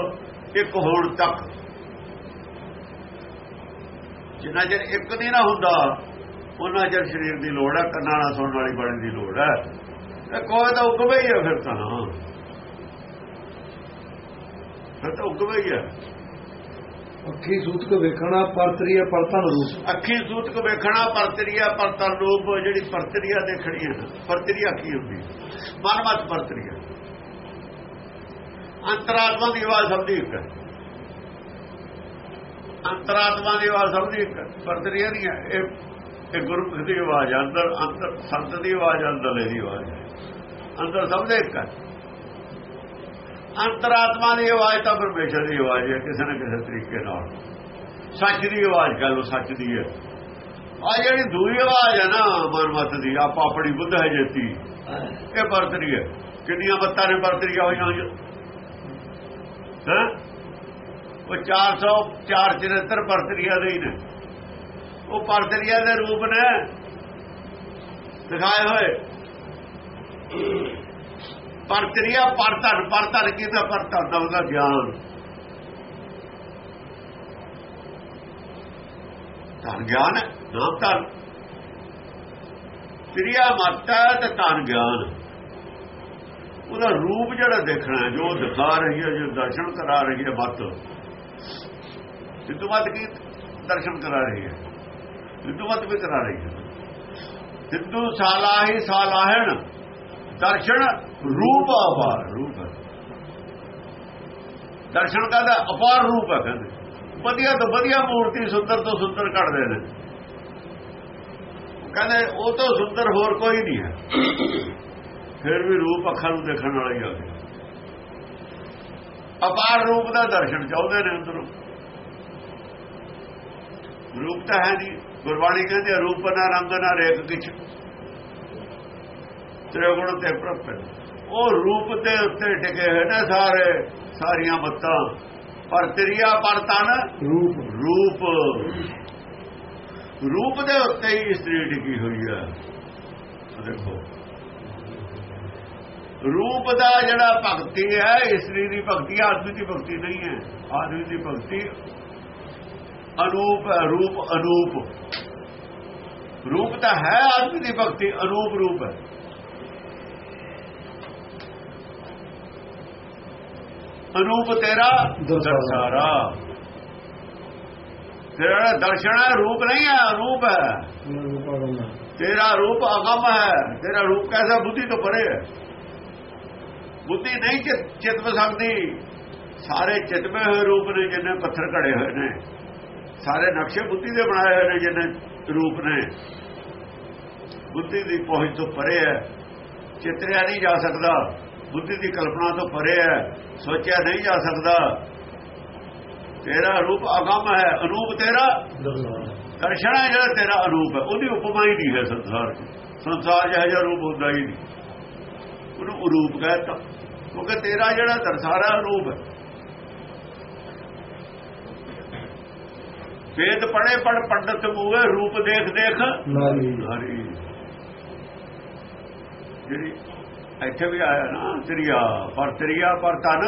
ਇੱਕ ਹੋਣ ਤੱਕ। ਜਿੰਨਾ ਚਿਰ ਇੱਕ ਨਹੀਂ ਨਾ ਹੁੰਦਾ, ਉਹਨਾਂ ਚਿਰ ਸਰੀਰ ਦੀ ਲੋੜ ਹੈ, ਕੰਨਾਂ ਨਾਲ ਸੁਣਨ ਵਾਲੀ ਬਣਨ ਦੀ ਲੋੜ ਹੈ। ਇਹ ਕੋਈ ਤਾਂ ਉਗਵੇ ਹੀ ਹੈ ਫਿਰ ਤਾਂ। ਫਿਰ ਤਾਂ ਉਗਵੇ ਹੀ ਹੈ। ਅੱਖੀ ਸੂਤਕ ਵੇਖਣਾ ਪਰਤਰੀਆ ਪਰਤਨ ਰੂਪ। ਅੱਖੀ ਸੂਤਕ ਵੇਖਣਾ ਪਰਤਰੀਆ ਪਰਤਨ ਰੂਪ ਜਿਹੜੀ ਪਰਤਰੀਆ ਦੇਖਣੀ ਹੈ। ਪਰਤਰੀਆ ਕੀ ਹੁੰਦੀ? ਮਨ ਪਰਤਰੀਆ ਅੰਤਰਾਤਮਾ ਦੀ ਆਵਾਜ਼ ਸਮਝੀ ਇੱਕ। ਹੈ ਅੰਤਰਾਤਮਾ ਦੀ ਆਵਾਜ਼ ਸਮਝੀ ਇੱਕ। ਪਰਤਰੀਆ ਨਹੀਂ ਹੈ ਇਹ ਇਹ ਗੁਰਮੁਖ ਦੀ ਆਵਾਜ਼ ਹੈ, ਅੰਦਰ ਅੰਦਰ ਸੰਤ ਦੀ ਆਵਾਜ਼ ਅੰਦਰਲੇ ਦੀ ਆਵਾਜ਼ ਹੈ। ਅੰਦਰ ਸਭ ਇੱਕ। ਅੰਤਰਾਤਮਾ ਦੀ ਆਵਾਜ਼ ਤਾਂ ਪਰਮੇਸ਼ਰ ਦੀ ਆਵਾਜ਼ ਹੈ, ਕਿਸੇ ਨਾ ਕਿਸੇ ਤਰੀਕੇ ਨਾਲ। ਸੱਚ ਦੀ ਆਵਾਜ਼ ਕਹ ਲੋ ਸੱਚ ਦੀ ਹੈ। ਆ ਜਿਹੜੀ ਦੂਈ ਆਵਾਜ਼ ਹੈ ਨਾ, ਮਨਮਤ ਦੀ, ਆਪ ਆਪਣੀ ਬੁੱਧ ਹੈ ਜੇਤੀ। ਇਹ ਪਰਤਰੀ ਹੈ। ਕਿੰਨੀਆਂ ਬੱਤਾਂ ਨੇ ਪਰਤਰੀਆਂ ਹੋਈਆਂ ਹੋਈਆਂ ਹਾਂ? ਉਹ 404 74 ਪਰਤਰੀਆਂ ਦੇ ਹੀ ਨੇ। ਉਹ ਪਰਤਰੀਆਂ ਦੇ ਰੂਪ ਨੇ। ਦਿਖਾਏ ਹੋਏ। ਪਰ ਤ੍ਰੀਆ ਪਰ ਧਨ ਪਰ ਧਨ ਕਿਹਦਾ ਪਰਤਨ ਦਾ ਉਹਦਾ ਗਿਆਨ। ਧਨ ਗਿਆਨ ਹੈ, ਨਾਮ ਧਨ। ਤ੍ਰਿਆ ਮਾਤਾ ਤੇ ਧਨ ਗਿਆਨ। ਉਹਦਾ ਰੂਪ ਜਿਹੜਾ ਦੇਖਣਾ ਜੋ ਦਿਖਾ ਰਹੀ ਹੈ ਜੋ ਦਰਸ਼ਨ ਕਰਾ ਰਹੀ ਹੈ ਮਤ ਸਿੱਧੂ ਮਤ ਕੀ ਦਰਸ਼ਨ ਕਰਾ ਰਹੀ ਹੈ? ਸਿੱਧੂ ਮਤ ਵੀ ਕਰਾ ਰਹੀ ਹੈ। ਸਿੱਧੂ ਸਾਲਾਹੀ ਸਾਲਾਹਣ। ਦਰਸ਼ਨ ਰੂਪ ਅਪਾਰ ਰੂਪ ਦਰਸ਼ਨ ਦਾ ਅਪਾਰ ਰੂਪ ਹੈ ਕਹਿੰਦੇ। ਵਧੀਆ ਤੋਂ ਵਧੀਆ ਮੂਰਤੀ ਸੁੰਦਰ ਤੋਂ ਸੁੰਦਰ ਕੱਢਦੇ ਨੇ। ਕਹਿੰਦੇ ਉਹ ਤੋਂ ਸੁੰਦਰ ਹੋਰ ਕੋਈ ਨਹੀਂ ਹੈ। ਫਿਰ ਵੀ ਰੂਪ ਅੱਖਾਂ ਨੂੰ ਦੇਖਣ ਵਾਲਾ ਹੀ ਆ ਗਿਆ। ਅਪਾਰ ਰੂਪ ਦਾ ਦਰਸ਼ਨ ਚਾਹੁੰਦੇ ਨੇ ਅੰਦਰੋਂ। ਰੂਪ ਤਾਂ ਹੈ ਜੀ ਗੁਰਬਾਣੀ ਕਹਿੰਦੇ ਰੂਪ ਨਾ ਰੰਗ ਨਾ ਰੇਖ ਕਿਛ। ਤ੍ਰਿਗੁਣ ਤੇ ਪ੍ਰਪਨ। ਉਹ ਰੂਪ ਦੇ ਉੱਤੇ ਟਿਕੇ ਹੋਏ ਨੇ ਸਾਰੇ ਸਾਰੀਆਂ ਮੱਤਾਂ ਪਰ ਤ੍ਰਿਆ ਪਰ ਤਨ ਰੂਪ। ਰੂਪ। ਰੂਪ ਦੇ ਉੱਤੇ ਹੀ ਇਸਤਰੀ ਟਿਕੀ ਹੋਈ ਹੈ। ਦੇਖੋ। ਰੂਪ ਦਾ ਜਿਹੜਾ ਭਗਤੀ ਹੈ ਇਸਤਰੀ ਦੀ ਭਗਤੀ ਆਦਮੀ ਦੀ ਭਗਤੀ ਨਹੀਂ ਹੈ। ਆਦਮੀ ਦੀ ਭਗਤੀ ਅਨੂਪ ਰੂਪ ਅਨੂਪ। ਰੂਪ ਤਾਂ ਹੈ ਆਦਮੀ ਦੀ ਭਗਤੀ ਅਨੂਪ ਰੂਪ ਹੈ। ਅਨੂਪ ਤੇਰਾ ਦਰਸਾਰਾ। ਤੇਰਾ ਦਰਸ਼ਨ ਹੈ ਰੂਪ ਨਹੀਂ ਹੈ ਅਨੂਪ ਹੈ ਤੇਰਾ ਰੂਪ ਅਗਮ ਹੈ ਤੇਰਾ ਰੂਪ ਕੈਸਾ ਬੁੱਧੀ ਤੋਂ ਪਰੇ ਹੈ ਬੁੱਧੀ ਨਹੀਂ ਚਿਤ ਚਿਤ ਸਕਦੀ ਸਾਰੇ ਚਿਤਵੇਂ ਹੋਏ ਰੂਪ ਨੇ ਜਿੰਨੇ ਪੱਥਰ ਘੜੇ ਹੋਏ ਨੇ ਸਾਰੇ ਨਕਸ਼ੇ ਬੁੱਧੀ ਦੇ ਬਣਾਏ ਹੋਏ ਨੇ ਜਿੰਨੇ ਰੂਪ ਨੇ ਬੁੱਧੀ ਦੀ ਪਹੁੰਚ ਤੋਂ ਪਰੇ ਹੈ ਚਿਤਰਿਆ ਨਹੀਂ ਜਾ ਸਕਦਾ ਬੁੱਧੀ ਦੀ ਕਲਪਨਾ ਤੋਂ ਪਰੇ ਹੈ ਸੋਚਿਆ ਨਹੀਂ ਜਾ ਸਕਦਾ। ਤੇਰਾ ਰੂਪ ਅਗਮ ਹੈ ਅਨੂਪ ਤੇਰਾ ਦਰਸ਼ਨ ਹੈ ਜਿਹੜਾ ਤੇਰਾ ਅਨੂਪ ਹੈ। ਉਹਦੀ ਉਪਮਾ ਹੀ ਨਹੀਂ ਹੈ ਸੰਸਾਰ 'ਚ ਸੰਸਾਰ ਜਿਹਾ ਜਿਹਾ ਰੂਪ ਹੁੰਦਾ ਹੀ ਨਹੀਂ। ਉਹਨੂੰ ਅਰੂਪ ਕਹਿੰਦਾ ਕਿਉਂਕਿ ਤੇਰਾ ਜਿਹੜਾ ਦਰਸਾਰਾ ਰੂਪ ਹੈ। ਵੇਦ ਪੜੇ ਪੜ ਪੰਡਤ ਮੂਹੇ ਰੂਪ ਦੇਖ ਦੇਖ ਨਾਲੀ ਹਰੀ ਜਿਹੜੀ ਇੱਥੇ ਵੀ ਆਇਆ ਨਾ ਤ੍ਰਿਆ ਪਰ ਤ੍ਰਿਆ ਪਰ ਤਨ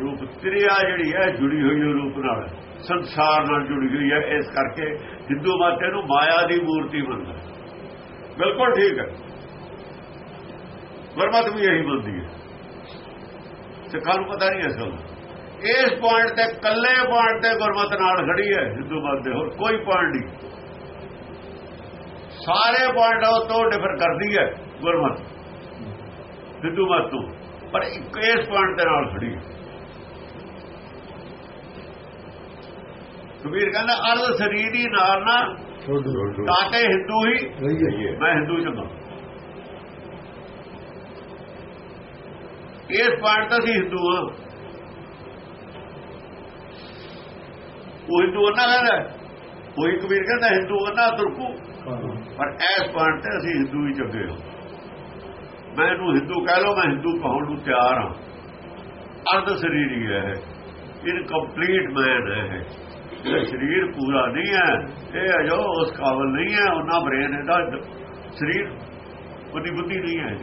ਰੂਪ ਤ੍ਰਿਆ ਜਿਹੜੀ ਹੈ ਜੁੜੀ ਹੋਈ ਹੈ ਰੂਪ ਨਾਲ। ਸੰਸਾਰ ਨਾਲ ਜੁੜੀ ਹੋਈ ਹੈ ਇਸ ਕਰਕੇ ਹਿੰਦੂ ਮਤ ਇਹਨੂੰ ਮਾਇਆ ਦੀ ਮੂਰਤੀ ਮੰਨਦਾ ਬਿਲਕੁਲ ਠੀਕ ਹੈ। ਗੁਰਮਤ ਵੀ ਇਹੀ ਮੰਨਦੀ ਹੈ। ਸਿੱਖਾਂ ਨੂੰ ਪਤਾ ਨਹੀਂ ਅਸਲ ਇਸ ਪੁਆਇੰਟ ਤੇ ਕੱਲੇ ਪੁਆਇੰਟ ਤੇ ਗੁਰਮਤ ਨਾਲ ਖੜੀ ਹੈ ਹਿੰਦੂ ਮਤ ਦੇ ਹੋਰ ਕੋਈ ਪੁਆਇੰਟ ਨਹੀਂ। ਸਾਰੇ ਪੁਆਇੰਟਾਂ ਤੋਂ ਡਿਫਰ ਕਰਦੀ ਹੈ। ਗੁਰਮਤ। ਹਿੰਦੂ ਮਤ ਤੋਂ। ਪਰ ਇੱਕ ਇਸ ਪੁਆਇੰਟ ਦੇ ਨਾਲ ਖੜੀ ਕਬੀਰ ਕਹਿੰਦਾ ਅਰਧ ਸਰੀਰੀ ਨਾਲ ਨਾ ਛੋਡੂ ਤਾਂ ਤੇ ਹਿੰਦੂ ਹੀ ਮੈਂ ਹਿੰਦੂ ਚੰਗਾ। ਇਸ ਪੁਆਇੰਟ ਤੋਂ ਅਸੀਂ ਹਿੰਦੂ ਹਾਂ। ਉਹ ਹਿੰਦੂ ਉਹਨਾਂ ਕਹਿੰਦਾ ਕੋਈ ਕਬੀਰ ਕਹਿੰਦਾ ਹਿੰਦੂ ਉਹਨਾਂ ਤੁਰਕੂ। ਪਰ ਇਸ ਪੁਆਇੰਟ ਤੇ ਅਸੀਂ ਹਿੰਦੂ ਹੀ ਚੰਗੇ ਹਾਂ। ਮੈਂ ਇਹਨੂੰ ਹਿੰਦੂ ਕਹਿ ਲਓ, ਮੈਂ ਹਿੰਦੂ ਕਹਾਉਣ ਨੂੰ ਤਿਆਰ ਹਾਂ। ਅਰਧ ਸਰੀਰੀ ਹੈ ਇਨਕੰਪਲੀਟ ਮੈਨ ਹੈ ਇਹ। ਸਰੀਰ ਪੂਰਾ ਨਹੀਂ ਹੈ। ਇਹ ਅਜੋ ਉਸ ਕਾਬਲ ਨਹੀਂ ਹੈ, ਉਹਨਾਂ ਬ੍ਰੇਨ ਇਹਦਾ ਸਰੀਰ ਉਹਦੀ ਬੁੱਧੀ ਨਹੀਂ ਹੈ।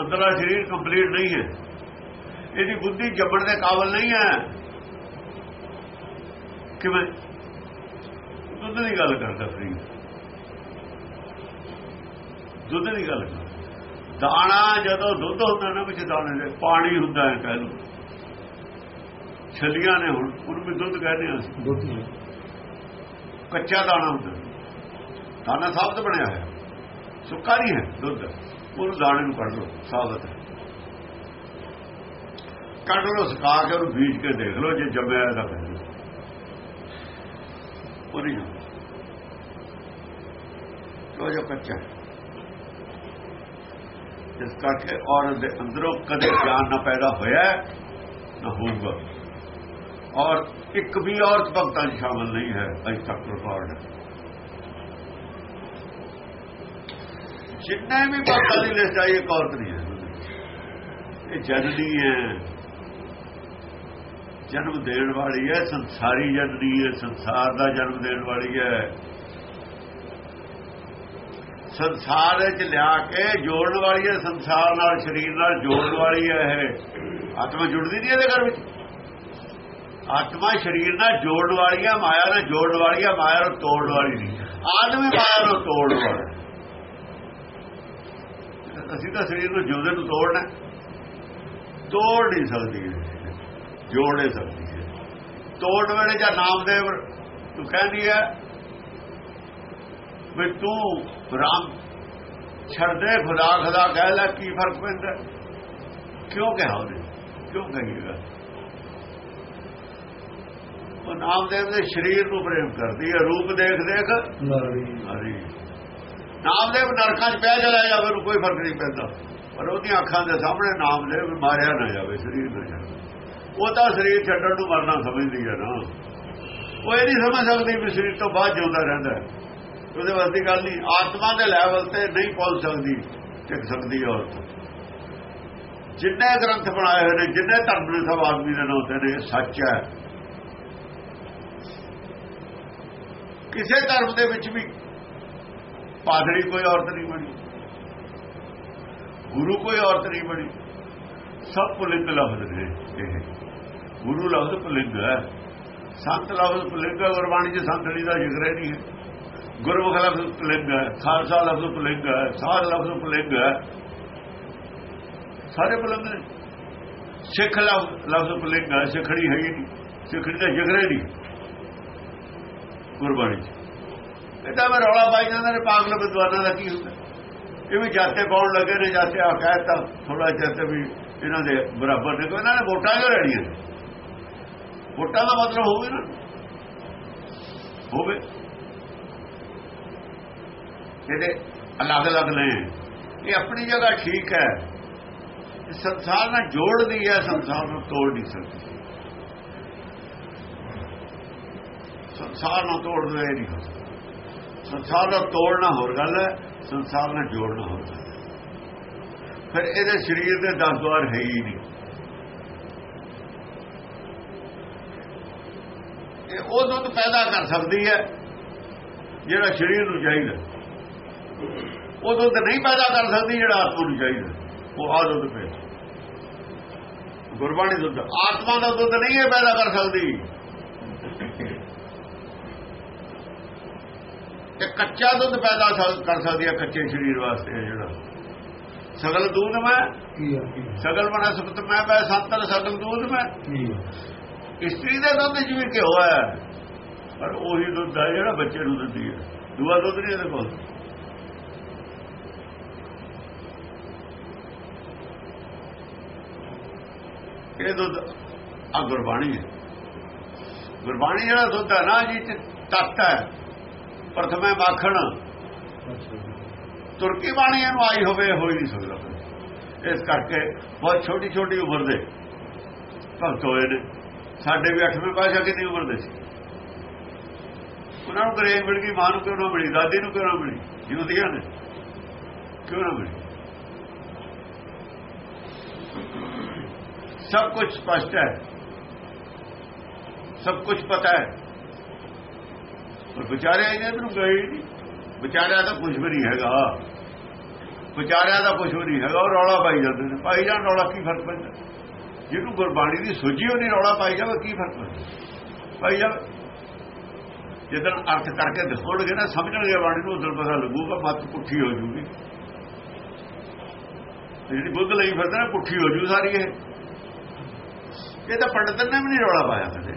ਅੰਦਰਲਾ ਸਰੀਰ ਕੰਪਲੀਟ ਨਹੀਂ ਹੈ। ਇਹਦੀ ਬੁੱਧੀ ਜੰਮਣ ਦੇ ਕਾਬਲ ਨਹੀਂ ਹੈ। ਕਿਵੇਂ? ਦੁੱਧ ਦੀ ਗੱਲ ਕਰਦਾ ਸਰੀਰ ਦੁੱਧ ਦੀ ਗੱਲ ਕਰਦਾ। ਦਾਣਾ ਜਦੋਂ ਦੁੱਧ ਹੁੰਦਾ ਨਾ ਵਿੱਚ ਦਾਣੇ ਦੇ ਪਾਣੀ ਹੁੰਦਾ ਹੈ ਕਹਿ ਲਓ ਛਲੀਆਂ ਨੇ ਹੁਣ ਉਹਨੂੰ ਵੀ ਦੁੱਧ ਕਹਿੰਦੇ ਆ। ਦੁੱਧ ਕੱਚਾ ਦਾਣਾ ਹੁੰਦਾ। ਦਾਣਾ ਸਾਬਤ ਬਣਿਆ ਹੋਇਆ। ਸੁੱਕਾ ਨਹੀਂ ਹੈ ਦੁੱਧ। ਉਹਨੂੰ ਦਾਣੇ ਨੂੰ ਕੱਢ ਲਓ ਸਾਬਤ ਹੈ। ਕੱਢ ਲਓ ਸੁਕਾ ਕੇ ਉਹਨੂੰ ਬੀਜ ਕੇ ਦੇਖ ਲਓ ਜੇ ਜੰਮਿਆ ਤਾਂ ਉਹ ਨਹੀਂ। ਉਹ ਜੋ ਕੱਚਾ। ਹੈ ਇਸ ਕਰਕੇ ਔਰਤ ਦੇ ਅੰਦਰੋਂ ਕਦੇ ਗਿਆਨ ਨਾ ਪੈਦਾ ਹੋਇਆ ਨਾ ਹੋਊਗਾ। ਔਰ ਇੱਕ ਵੀ ਔਰਤ ਭਗਤਾਂ 'ਚ ਸ਼ਾਮਲ ਨਹੀਂ ਹੈ, ਅਜੇ ਤੱਕ ਰਿਕਾਰਡ ਜਿੰਨੇ ਵੀ ਭਗਤਾਂ ਦੀ ਲਿਸਟ ਆਈ, ਇੱਕ ਔਰਤ ਨਹੀਂ ਹੈ। ਇਹ ਜਨਨੀ ਹੈ। ਜਨਮ ਦੇਣ ਵਾਲੀ ਹੈ, ਸੰਸਾਰੀ ਜਨਨੀ ਹੈ, ਸੰਸਾਰ ਦਾ ਜਨਮ ਦੇਣ ਵਾਲੀ ਹੈ। ਸੰਸਾਰ ਵਿੱਚ ਲਿਆ ਕੇ ਜੋੜਨ ਵਾਲੀ ਹੈ ਸੰਸਾਰ ਨਾਲ ਸਰੀਰ ਨਾਲ ਜੋੜਨ ਵਾਲੀ ਹੈ ਇਹ। ਆਤਮਾ ਜੁੜਦੀ ਨਹੀਂ ਇਹਦੇ ਘਰ ਵਿੱਚ। ਆਤਮਾ ਸਰੀਰ ਨਾਲ ਜੋੜਨ ਵਾਲੀ ਹੈ ਮਾਇਆ ਨਾਲ ਜੋੜਨ ਵਾਲੀ ਹੈ ਮਾਇਆ ਨੂੰ ਤੋੜਨ ਵਾਲੀ ਨਹੀਂ ਆਦਮੀ ਮਾਇਆ ਨੂੰ ਤੋੜਨ ਵਾਲਾ ਅਸੀਂ ਤਾਂ ਸਰੀਰ ਨੂੰ ਜਿਉਂਦੇ ਨੂੰ ਤੋੜਨਾ ਤੋੜ ਨਹੀਂ ਸਕਦੀ ਇਹ, ਜੋੜ ਨਹੀਂ ਸਕਦੀ ਹੈ। ਤੋੜਨ ਵੇਲੇ ਜਾਂ ਨਾਮਦੇਵ ਤੂੰ ਕਹਿੰਦੀ ਹੈ ਵੀ ਤੂੰ ਰਾਮ ਛੱਡ ਦੇ ਖੁਦਾ ਖੁਦਾ ਕਹਿ ਲੈ ਕੀ ਫ਼ਰਕ ਪੈਂਦਾ? ਕਿਉਂ ਕਿਹਾ ਉਹਨੇ? ਕਿਉਂ ਕਹੀਏਗਾ ਉਹ ਨਾਮਦੇਵ ਦੇ ਸਰੀਰ ਨੂੰ ਪ੍ਰੇਮ ਕਰਦੀ ਹੈ ਰੂਪ ਦੇਖ ਦੇਖ। ਨਾਰੀ। ਨਾਮਦੇਵ ਨਰਕਾਂ 'ਚ ਪੈ ਚਲਾ ਜਾਵੇ ਉਹਨੂੰ ਕੋਈ ਫ਼ਰਕ ਨਹੀਂ ਪੈਂਦਾ। ਪਰ ਉਹਦੀਆਂ ਅੱਖਾਂ ਦੇ ਸਾਹਮਣੇ ਨਾਮਦੇਵ ਮਾਰਿਆ ਨਾ ਜਾਵੇ ਸਰੀਰ ਨਾ ਜਾਵੇ। ਉਹ ਤਾਂ ਸਰੀਰ ਛੱਡਣ ਨੂੰ ਮਰਨਾ ਸਮਝਦੀ ਹੈ ਨਾ। ਉਹ ਇਹ ਨਹੀਂ ਸਮਝ ਸਕਦੀ ਵੀ ਸਰੀਰ ਤੋਂ ਬਾਅਦ ਜਿਉਂਦਾ ਰਹਿੰਦਾ ਹੈ। ਉਹਦੇ ਵਾਸਤੇ ਗੱਲ ਨਹੀਂ। ਆਤਮਾ ਦੇ ਲੈਵਲ ਤੇ ਨਹੀਂ ਪਹੁੰਚ ਸਕਦੀ ਟਿਕ ਸਕਦੀ ਔਰਤ। ਜਿੰਨੇ ਗ੍ਰੰਥ ਬਣਾਏ ਹੋਏ ਨੇ, ਜਿੰਨੇ ਧਰਮ ਨੇ ਸਭ ਆਦਮੀ ਦੇ ਨਾਂ ਤੇ ਨੇ ਸੱਚ ਹੈ। ਕਿਸੇ ਧਰਮ ਦੇ ਵਿੱਚ ਵੀ ਪਾਦਰੀ ਕੋਈ ਔਰਤ ਨਹੀਂ ਬਣੀ। ਗੁਰੂ ਕੋਈ ਔਰਤ ਨਹੀਂ ਬਣੀ। ਸਭ ਪੁਲਿੰਗ ਲਫ਼ਜ਼ ਨੇ ਇਹ। ਗੁਰੂ ਲਫ਼ਜ਼ ਪੁਲਿੰਗ ਹੈ। ਸੰਤ ਲਫ਼ਜ਼ ਪੁਲਿੰਗ ਹੈ, ਗੁਰਬਾਣੀ 'ਚ ਸੰਤੜੀ ਦਾ ਜ਼ਿਕਰ ਹੀ ਨਹੀਂ ਹੈ। ਗੁਰਮੁਖ ਲਫ਼ਜ਼ ਪੁਲਿੰਗ ਹੈ, ਖਾਲਸਾ ਲਫ਼ਜ਼ ਪੁਲਿੰਗ ਹੈ, ਸਾਧ ਲਫ਼ਜ਼ ਪੁਲਿੰਗ ਹੈ। ਸਾਰੇ ਪੁਲਿੰਗ ਨੇ। ਸਿੱਖ ਲਫ਼ਜ਼ ਲਫ਼ਜ਼ ਪੁਲਿੰਗ ਹੈ ਸਿੱਖੜੀ ਹੈਗੀ ਨਹੀਂ। ਸਿੱਖੜੀ ਦਾ ਜਿਗਰੇ ਨਹੀਂ ਗੁਰਬਾਣੀ ਇਹਦਾ ਮੈਂ ਰੌਲਾ ਪਾਈ ਜਾਂਦਾ ਨੇ, ਪਾਗਲ ਵਿਦਵਾਨਾਂ ਦਾ ਕੀ ਹੁੰਦਾ? ਇਹ ਵੀ ਜਾਤੇ ਪਾਉਣ ਲੱਗੇ ਨੇ ਜਾਤੇ ਆ ਕਹਿਤਾ ਥੋੜਾ ਜਿਹਾ ਵੀ ਇਹਨਾਂ ਦੇ ਬਰਾਬਰ ਨੇ ਇਹਨਾਂ ਨੇ ਵੋਟਾਂ ਕਿਉਂ ਲੈਣੀਆਂ ਨੇ? ਵੋਟਾਂ ਦਾ ਮਤਲਬ ਹੋਵੇ ਨਾ। ਹੋਵੇ। ਇਹਦੇ ਅਲੱਗ-ਅਲੱਗ ਨੇ। ਇਹ ਆਪਣੀ ਜਗ੍ਹਾ ਠੀਕ ਹੈ। ਸੰਸਾਰ ਨਾਲ ਜੋੜਦੀ ਹੈ, ਸੰਸਾਰ ਨੂੰ ਤੋੜ ਨਹੀਂ ਸਕਦੀ। ਸੰਸਾਰ ਨਾਲ ਤੋੜਨਾ ਇਹ ਨਹੀਂ ਹੋ ਸੰਸਾਰ ਨਾਲ ਤੋੜਨਾ ਹੋਰ ਗੱਲ ਹੈ, ਸੰਸਾਰ ਨਾਲ ਜੋੜਨਾ ਹੋਰ ਗੱਲ ਹੈ। ਫਿਰ ਇਹਦੇ ਸਰੀਰ ਦੇ 10 ਦਵਾਰ ਹੈ ਹੀ ਨਹੀਂ। ਇਹ ਉਹ ਦੁੱਧ ਪੈਦਾ ਕਰ ਸਕਦੀ ਹੈ, ਜਿਹੜਾ ਸਰੀਰ ਨੂੰ ਚਾਹੀਦਾ। ਉਹ ਦੁੱਧ ਨਹੀਂ ਪੈਦਾ ਕਰ ਸਕਦੀ ਜਿਹੜਾ ਆਤਮਾ ਨੂੰ ਚਾਹੀਦਾ। ਉਹ ਆ ਦੁੱਧ ਪੈ ਗੁਰਬਾਣੀ ਦੁੱਧ। ਆਤਮਾ ਦਾ ਦੁੱਧ ਨਹੀਂ ਹੈ ਪੈਦਾ ਕਰ ਸਕਦੀ। ਇਹ ਕੱਚਾ ਦੁੱਧ ਪੈਦਾ ਕਰ ਸਕਦੀ ਹੈ ਕੱਚੇ ਸਰੀਰ ਵਾਸਤੇ ਇਹ ਜਿਹੜਾ। ਸਗਲ ਦੂਧ ਮੈਂ। ਸਗਲ ਬਨਸਪਤ ਮੈਂ ਮੈਂ ਸੰਤਨ ਸਗਲ ਦੂਧ ਮੈਂ। ਇਸਤਰੀ ਦਾ ਦੁੱਧ ਜਿਵੇਂ ਕਿ ਹੋਇਆ ਪਰ ਉਹੀ ਦੁੱਧ ਹੈ ਜਿਹੜਾ ਬੱਚੇ ਨੂੰ ਦਿੰਦੀ ਹੈ ਦੂਆ ਦੁੱਧ ਨਹੀਂ ਇਹਦੇ ਕੋਲ। ਇਹ ਦੁੱਧ ਆ ਗੁਰਬਾਣੀ ਹੈ। ਗੁਰਬਾਣੀ ਜਿਹੜਾ ਦੁੱਧ ਹੈ ਨਾ ਜੀ ਚ ਤੱਤ ਹੈ। ਪ੍ਰਥਮੇ ਮਾਖਣ ਤੁਰਕੀ ਬਾਣੀ ਇਹਨੂੰ ਆਈ ਹੋਵੇ ਹੋ ਹੀ ਨਹੀਂ ਸਕਦਾ। ਇਸ ਕਰਕੇ ਬਹੁਤ ਛੋਟੀ ਛੋਟੀ ਉਮਰ ਦੇ ਭਗਤ ਹੋਏ ਨੇ। ਸਾਡੇ ਵੀ 8ਵੇਂ ਪਾਸ਼ਾ ਕਿੰਨੀ ਉਮਰ ਦੇ ਸੀ? ਉਹਨਾਂ ਨੂੰ ਗਰੇਜ ਮਿਲ ਗਈ, ਮਾਂ ਨੂੰ ਕਿਉਂ ਨਾ ਮਿਲੀ, ਦਾਦੀ ਨੂੰ ਕਿਉਂ ਨਾ ਮਿਲੀ? ਜਿਉਂਦੀਆਂ ਨੇ। ਕਿਉਂ ਨਾ ਮਿਲੀ? ਸਭ ਕੁਝ ਸਪਸ਼ਟ ਹੈ ਸਭ ਕੁਝ ਪਤਾ ਹੈ ਪਰ ਵਿਚਾਰਿਆ ਇਹਨੇ ਨੂੰ ਗਏ ਨਹੀਂ ਵਿਚਾਰਿਆ ਤਾਂ ਕੁਝ ਵੀ ਨਹੀਂ ਹੈਗਾ ਵਿਚਾਰਿਆ ਦਾ ਕੁਝ ਵੀ ਨਹੀਂ ਹੈਗਾ ਉਹ ਰੌਲਾ ਪਾਈ ਜਾਂਦੇ ਨੇ ਪਾਈ ਜਾਣ ਰੌਲਾ ਕੀ ਫ਼ਰਕ ਪੈਂਦਾ ਜਿਹਨੂੰ ਗੁਰਬਾਣੀ ਦੀ ਸੋਝੀ ਉਹ ਨਹੀਂ ਰੌਲਾ ਪਾਈ ਜਾਵੇ ਕੀ ਫ਼ਰਕ ਪੈਂਦਾ ਪਾਈ ਜਾਵੇ ਜਦੋਂ ਅਰਥ ਕਰਕੇ ਦਿਖਾਉਣਗੇ ਨਾ ਸਮਝਣਗੇ ਬਾਣੀ ਨੂੰ ਉਦੋਂ ਪਤਾ ਲੱਗੂਗਾ ਮੱਤ ਪੁੱਠੀ ਹੋ ਜੂਗੀ ਜਿਹੜੀ ਬੁੱਧ ਲਈ ਫਿਰਦਾ ਨਾ ਪੁੱਠੀ ਹੋ ਜੂ ਸਾਰੀ ਇਹ ਇਹ ਤਾਂ ਪੰਡਤ ਨੇ ਵੀ ਨਹੀਂ ਰੌਲਾ ਪਾਇਆ ਕਦੇ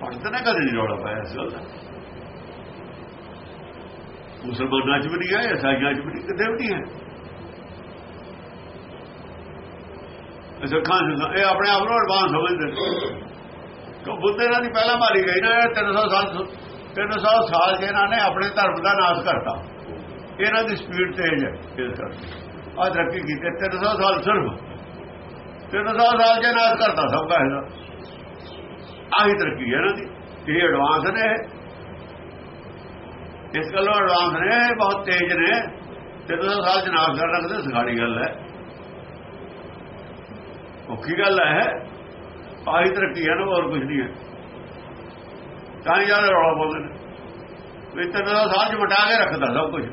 ਪੰਡਤ ਨੇ ਕਦੇ ਨਹੀਂ ਰੌਲਾ ਪਾਇਆ ਇਸ ਗੱਲ ਦਾ। ਮੁਸਲਮਾਨਾਂ ਚ ਵੀ ਨਹੀਂ ਹੈ ਇਸਾਈਆਂ ਚ ਵੀ ਨਹੀਂ, ਕਿਤੇ ਵੀ ਨਹੀਂ ਹੈ ਸਿੱਖਾਂ ਚ ਇਹ ਆਪਣੇ ਆਪ ਨੂੰ ਐਡਵਾਂਸ ਸਮਝਦੇ ਕਿ ਬੁੱਧ ਇਹਨਾਂ ਦੀ ਪਹਿਲਾਂ ਮਾਰੀ ਗਈ ਨਾ 300 ਸਾਲ 300 ਸਾਲ ਚ ਇਹਨਾਂ ਨੇ ਆਪਣੇ ਧਰਮ ਦਾ ਨਾਸ਼ ਕਰਤਾ। ਇਹਨਾਂ ਦੀ ਸਪੀਡ ਤੇਜ਼ ਹੈ, ਇਸ ਕਰਕੇ। ਆ ਤਰੱਕੀ ਕੀਤੀ 300 ਸਾਲ ਸਿਰਫ। 300 ਸਾਲ ਚ ਨਾਸ਼ ਕਰਦਾ ਸਭ ਦਾ ਇਹਦਾ। ਆਹੀ ਤਰੱਕੀ ਹੈ ਇਹਨਾਂ ਦੀ। ਇਹ ਐਡਵਾਂਸ ਨੇ ਇਸ ਗੱਲੋਂ ਐਡਵਾਂਸ ਨੇ ਬਹੁਤ ਤੇਜ਼ ਨੇ। 300 ਸਾਲ ਚ ਨਾਸ਼ ਕਰ ਰੱਖਦੇ ਸਗਾੜੀ ਗੱਲ ਹੈ। ਔਖੀ ਗੱਲ ਹੈ। ਆਹੀ ਤਰੱਕੀ ਹੈ ਨਾ, ਹੋਰ ਕੁਝ ਨਹੀਂ ਹੈ। ਤਾਂ ਹੀ ਜ਼ਿਆਦਾ ਰੌਲਾ ਪਾਉਂਦੇ ਨੇ। ਵੀ ਤਿੰਨ ਸਾਲ ਚ ਮਟਾ ਕੇ ਰੱਖਦਾ ਸਭ ਕੁਝ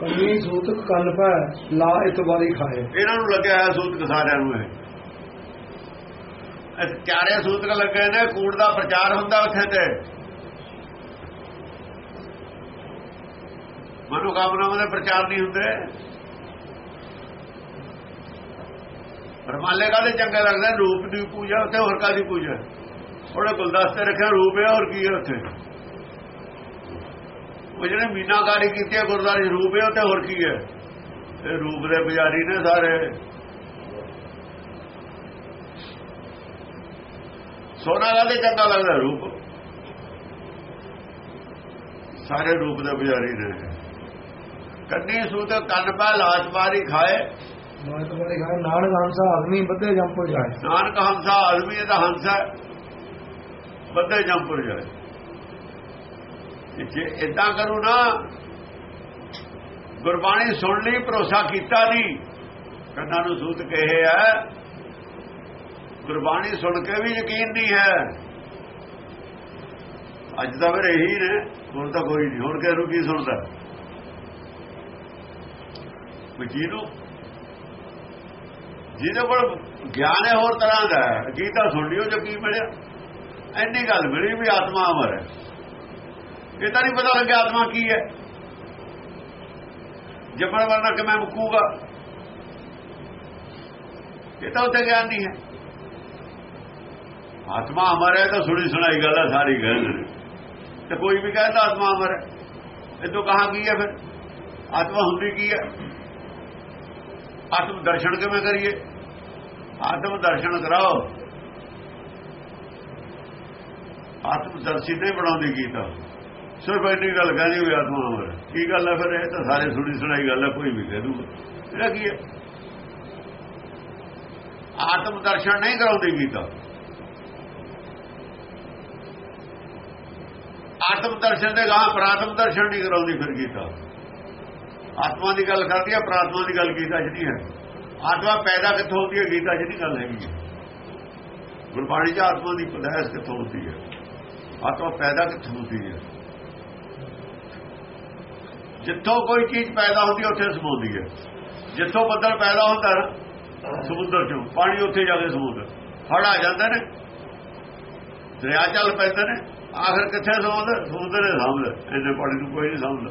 ਕੰਨੀ ਸੂਤਕ ਕੰਨ ਲਾ ਇਤਵਾਰੀ ਖਾਏ। ਇਹਨਾਂ ਨੂੰ ਲੱਗਿਆ ਹੈ ਸੂਤਕ ਸਾਰਿਆਂ ਨੂੰ ਇਹ। ਚਾਰੇ ਸੂਤਕ ਲੱਗੇ ਨੇ, ਕੂੜ ਦਾ ਪ੍ਰਚਾਰ ਹੁੰਦਾ ਉੱਥੇ ਤੇ। ਮਨੋ ਕਾਮਨਾਵਾਂ ਦੇ ਪ੍ਰਚਾਰ ਨਹੀਂ ਹੁੰਦੇ। ਰਮਾਲੇ ਕਾਹਦੇ ਚੰਗਾ ਲੱਗਦਾ? ਰੂਪ ਦੀ ਪੂਜਾ, ਉੱਥੇ ਹੋਰ ਕਾਦੀ ਪੂਜਾ? ਉਹਨੇ ਗੁਲਦਸਤੇ ਰੱਖਿਆ ਰੂਪ ਹੈ ਹੋਰ ਕੀ ਹੈ ਉੱਥੇ? ਉਹ ਜਿਹੜੇ ਮੀਨਾਕਾਰੀ ਕੀਤੀ ਹੈ ਗੁਰਦਾਰੀ ਰੂਪ ਹੈ ਉੱਥੇ ਹੋਰ ਕੀ ਹੈ? ਇਹ ਰੂਪ ਦੇ ਪੁਜਾਰੀ ਨੇ ਸਾਰੇ। ਸੋਨਾ ਕਾਲੇ ਚੰਗਾ ਲੱਗਦਾ ਰੂਪ। ਸਾਰੇ ਰੂਪ ਦੇ ਪੁਜਾਰੀ ਨੇ। ਕੰਨੀ ਸੂਤ ਕੰਨ ਪਾ ਲਾਤ ਮਾਰੀ ਖਾਏ। ਲਾ ਇਤਵਾਰੀ ਖਾਏ ਨਾਨਕ ਹੰਸਾ ਆਦਮੀ ਬੱਧੇ ਜੰਪੋ ਜਾਏ। ਨਾਨਕ ਹੰਸਾ ਆਦਮੀ ਦਾ ਹੰਸਾ ਬੱਦੇ ਜੰਪੁਰ ਜਾਏ। ਤੇ ਜੇ ਇਦਾਂ ਕਰੂ ਨਾ। ਗੁਰਬਾਣੀ ਸੁਣ ਲਈ, ਭਰੋਸਾ ਕੀਤਾ ਨਹੀਂ। ਕੰਨਾਂ ਨੂੰ ਸੂਤ ਕਹੇ ਹੈ, ਗੁਰਬਾਣੀ ਸੁਣ ਕੇ ਵੀ ਯਕੀਨ ਨਹੀਂ ਹੈ। ਅੱਜ ਤਾਂ ਫਿਰ ਇਹੀ ਨੇ, ਹੁਣ ਤਾਂ ਕੋਈ ਨਹੀਂ। ਹੁਣ ਕਿਹਨੂੰ ਕੀ ਸੁਣਦਾ? ਵੀ ਜਿਹਨੂੰ ਜਿਹਦੇ ਕੋਲ ਗਿਆਨ ਹੈ, ਹੋਰ ਤਰ੍ਹਾਂ ਦਾ ਹੈ। ਗੀਤਾ ਸੁਣ ਲਿਓ ਜੋ ਕੀ ਮਿਲਿਆ? ਐਨੀ ਗੱਲ ਮਿਲੀ ਵੀ ਆਤਮਾ ਅਮਰ ਹੈ। ਇਹ ਤਾਂ ਨਹੀਂ ਪਤਾ ਲੱਗਿਆ ਆਤਮਾ ਕੀ ਹੈ। ਜਪਣ ਵਰਨਾ ਕਿ ਮੈਂ ਮੁਕੂਗਾ? ਇਹ ਤਾਂ ਉੱਤੇ ਗਿਆਨ ਨਹੀਂ ਹੈ। ਆਤਮਾ ਅਮਰ ਹੈ ਤਾਂ ਸੁਣੀ ਸੁਣਾਈ ਗੱਲ ਹੈ ਸਾਰੀ ਗੱਲ। ਤੇ ਕੋਈ ਵੀ ਕਹਿੰਦਾ ਆਤਮਾ ਅਮਰ ਹੈ। ਇਹ ਤੋਂ ਕਹਾਂ ਕੀ ਹੈ ਫਿਰ? ਆਤਮਾ ਹੁੰਦੀ ਕੀ ਹੈ? ਆਤਮ ਦਰਸ਼ਨ ਕਿਵੇਂ ਕਰੀਏ? ਆਤਮ ਦਰਸ਼ਨ ਕਰਾਓ। ਆਤਮ ਦਰਸ਼ੀ ਨਹੀਂ ਬਣਾਉਂਦੀ ਗੀਤਾ ਸਿਰਫ ਇੰਨੀ ਗੱਲ ਕਹਿੰਦੀ ਹੋਈ ਆਤਮਾ ਅਮਰ ਕੀ ਗੱਲ ਹੈ ਫਿਰ? ਇਹ ਤਾਂ ਸਾਰੇ ਸੁਣੀ ਸੁਣਾਈ ਗੱਲ ਹੈ, ਕੋਈ ਵੀ ਕਹਿ ਦੂਗਾ। ਇਹਦਾ ਕੀ ਹੈ? ਆਤਮ ਦਰਸ਼ਨ ਨਹੀਂ ਕਰਾਉਂਦੀ ਗੀਤਾ। ਆਤਮ ਦਰਸ਼ਨ ਦੇ ਗਾਂ ਪ੍ਰਾਤਮ ਦਰਸ਼ਨ ਨਹੀਂ ਕਰਾਉਂਦੀ ਫਿਰ ਗੀਤਾ। ਆਤਮਾ ਦੀ ਗੱਲ ਕਰਦੀ ਹੈ, ਪ੍ਰਾਤਮਾ ਦੀ ਗੱਲ ਗੀਤਾ 'ਚ ਨਹੀਂ ਹੈ। ਆਤਮਾ ਪੈਦਾ ਕਿੱਥੋਂ ਹੁੰਦੀ ਹੈ? ਗੀਤਾ 'ਚ ਨਹੀਂ ਗੱਲ ਹੈਗੀ। ਗੁਰਬਾਣੀ 'ਚ ਆਤਮਾ ਦੀ ਪਦਾਇਸ਼ ਕਿੱਥੋਂ ਹੁੰਦੀ ਹੈ? ਆਤਮਾ ਪੈਦਾ ਕਿੱਥੋਂ ਹੁੰਦੀ ਹੈ? ਜਿੱਥੋਂ ਕੋਈ ਚੀਜ਼ ਪੈਦਾ ਹੁੰਦੀ ਉੱਥੇ ਸਮੂਹਦੀ ਹੈ ਜਿੱਥੋਂ ਬੱਦਲ ਪੈਦਾ ਹੁੰਦਾ, ਸਮੁੰਦਰ 'ਚੋਂ, ਪਾਣੀ ਉੱਥੇ ਜਾ ਕੇ ਸਮੁੰਦਰ। ਹੜ ਆ ਜਾਂਦਾ ਨੇ। ਦਰਿਆ ਚੱਲ ਪੈਂਦੇ ਨੇ। ਆਖਰ ਕਿੱਥੇ ਸਮੁੰਦਰ? ਸਮੁੰਦਰ ਦੇ ਸਾਹਮਣੇ। ਇੰਨੇ ਪਾਣੀ ਨੂੰ ਕੋਈ ਨਹੀਂ ਸਮਝਦਾ।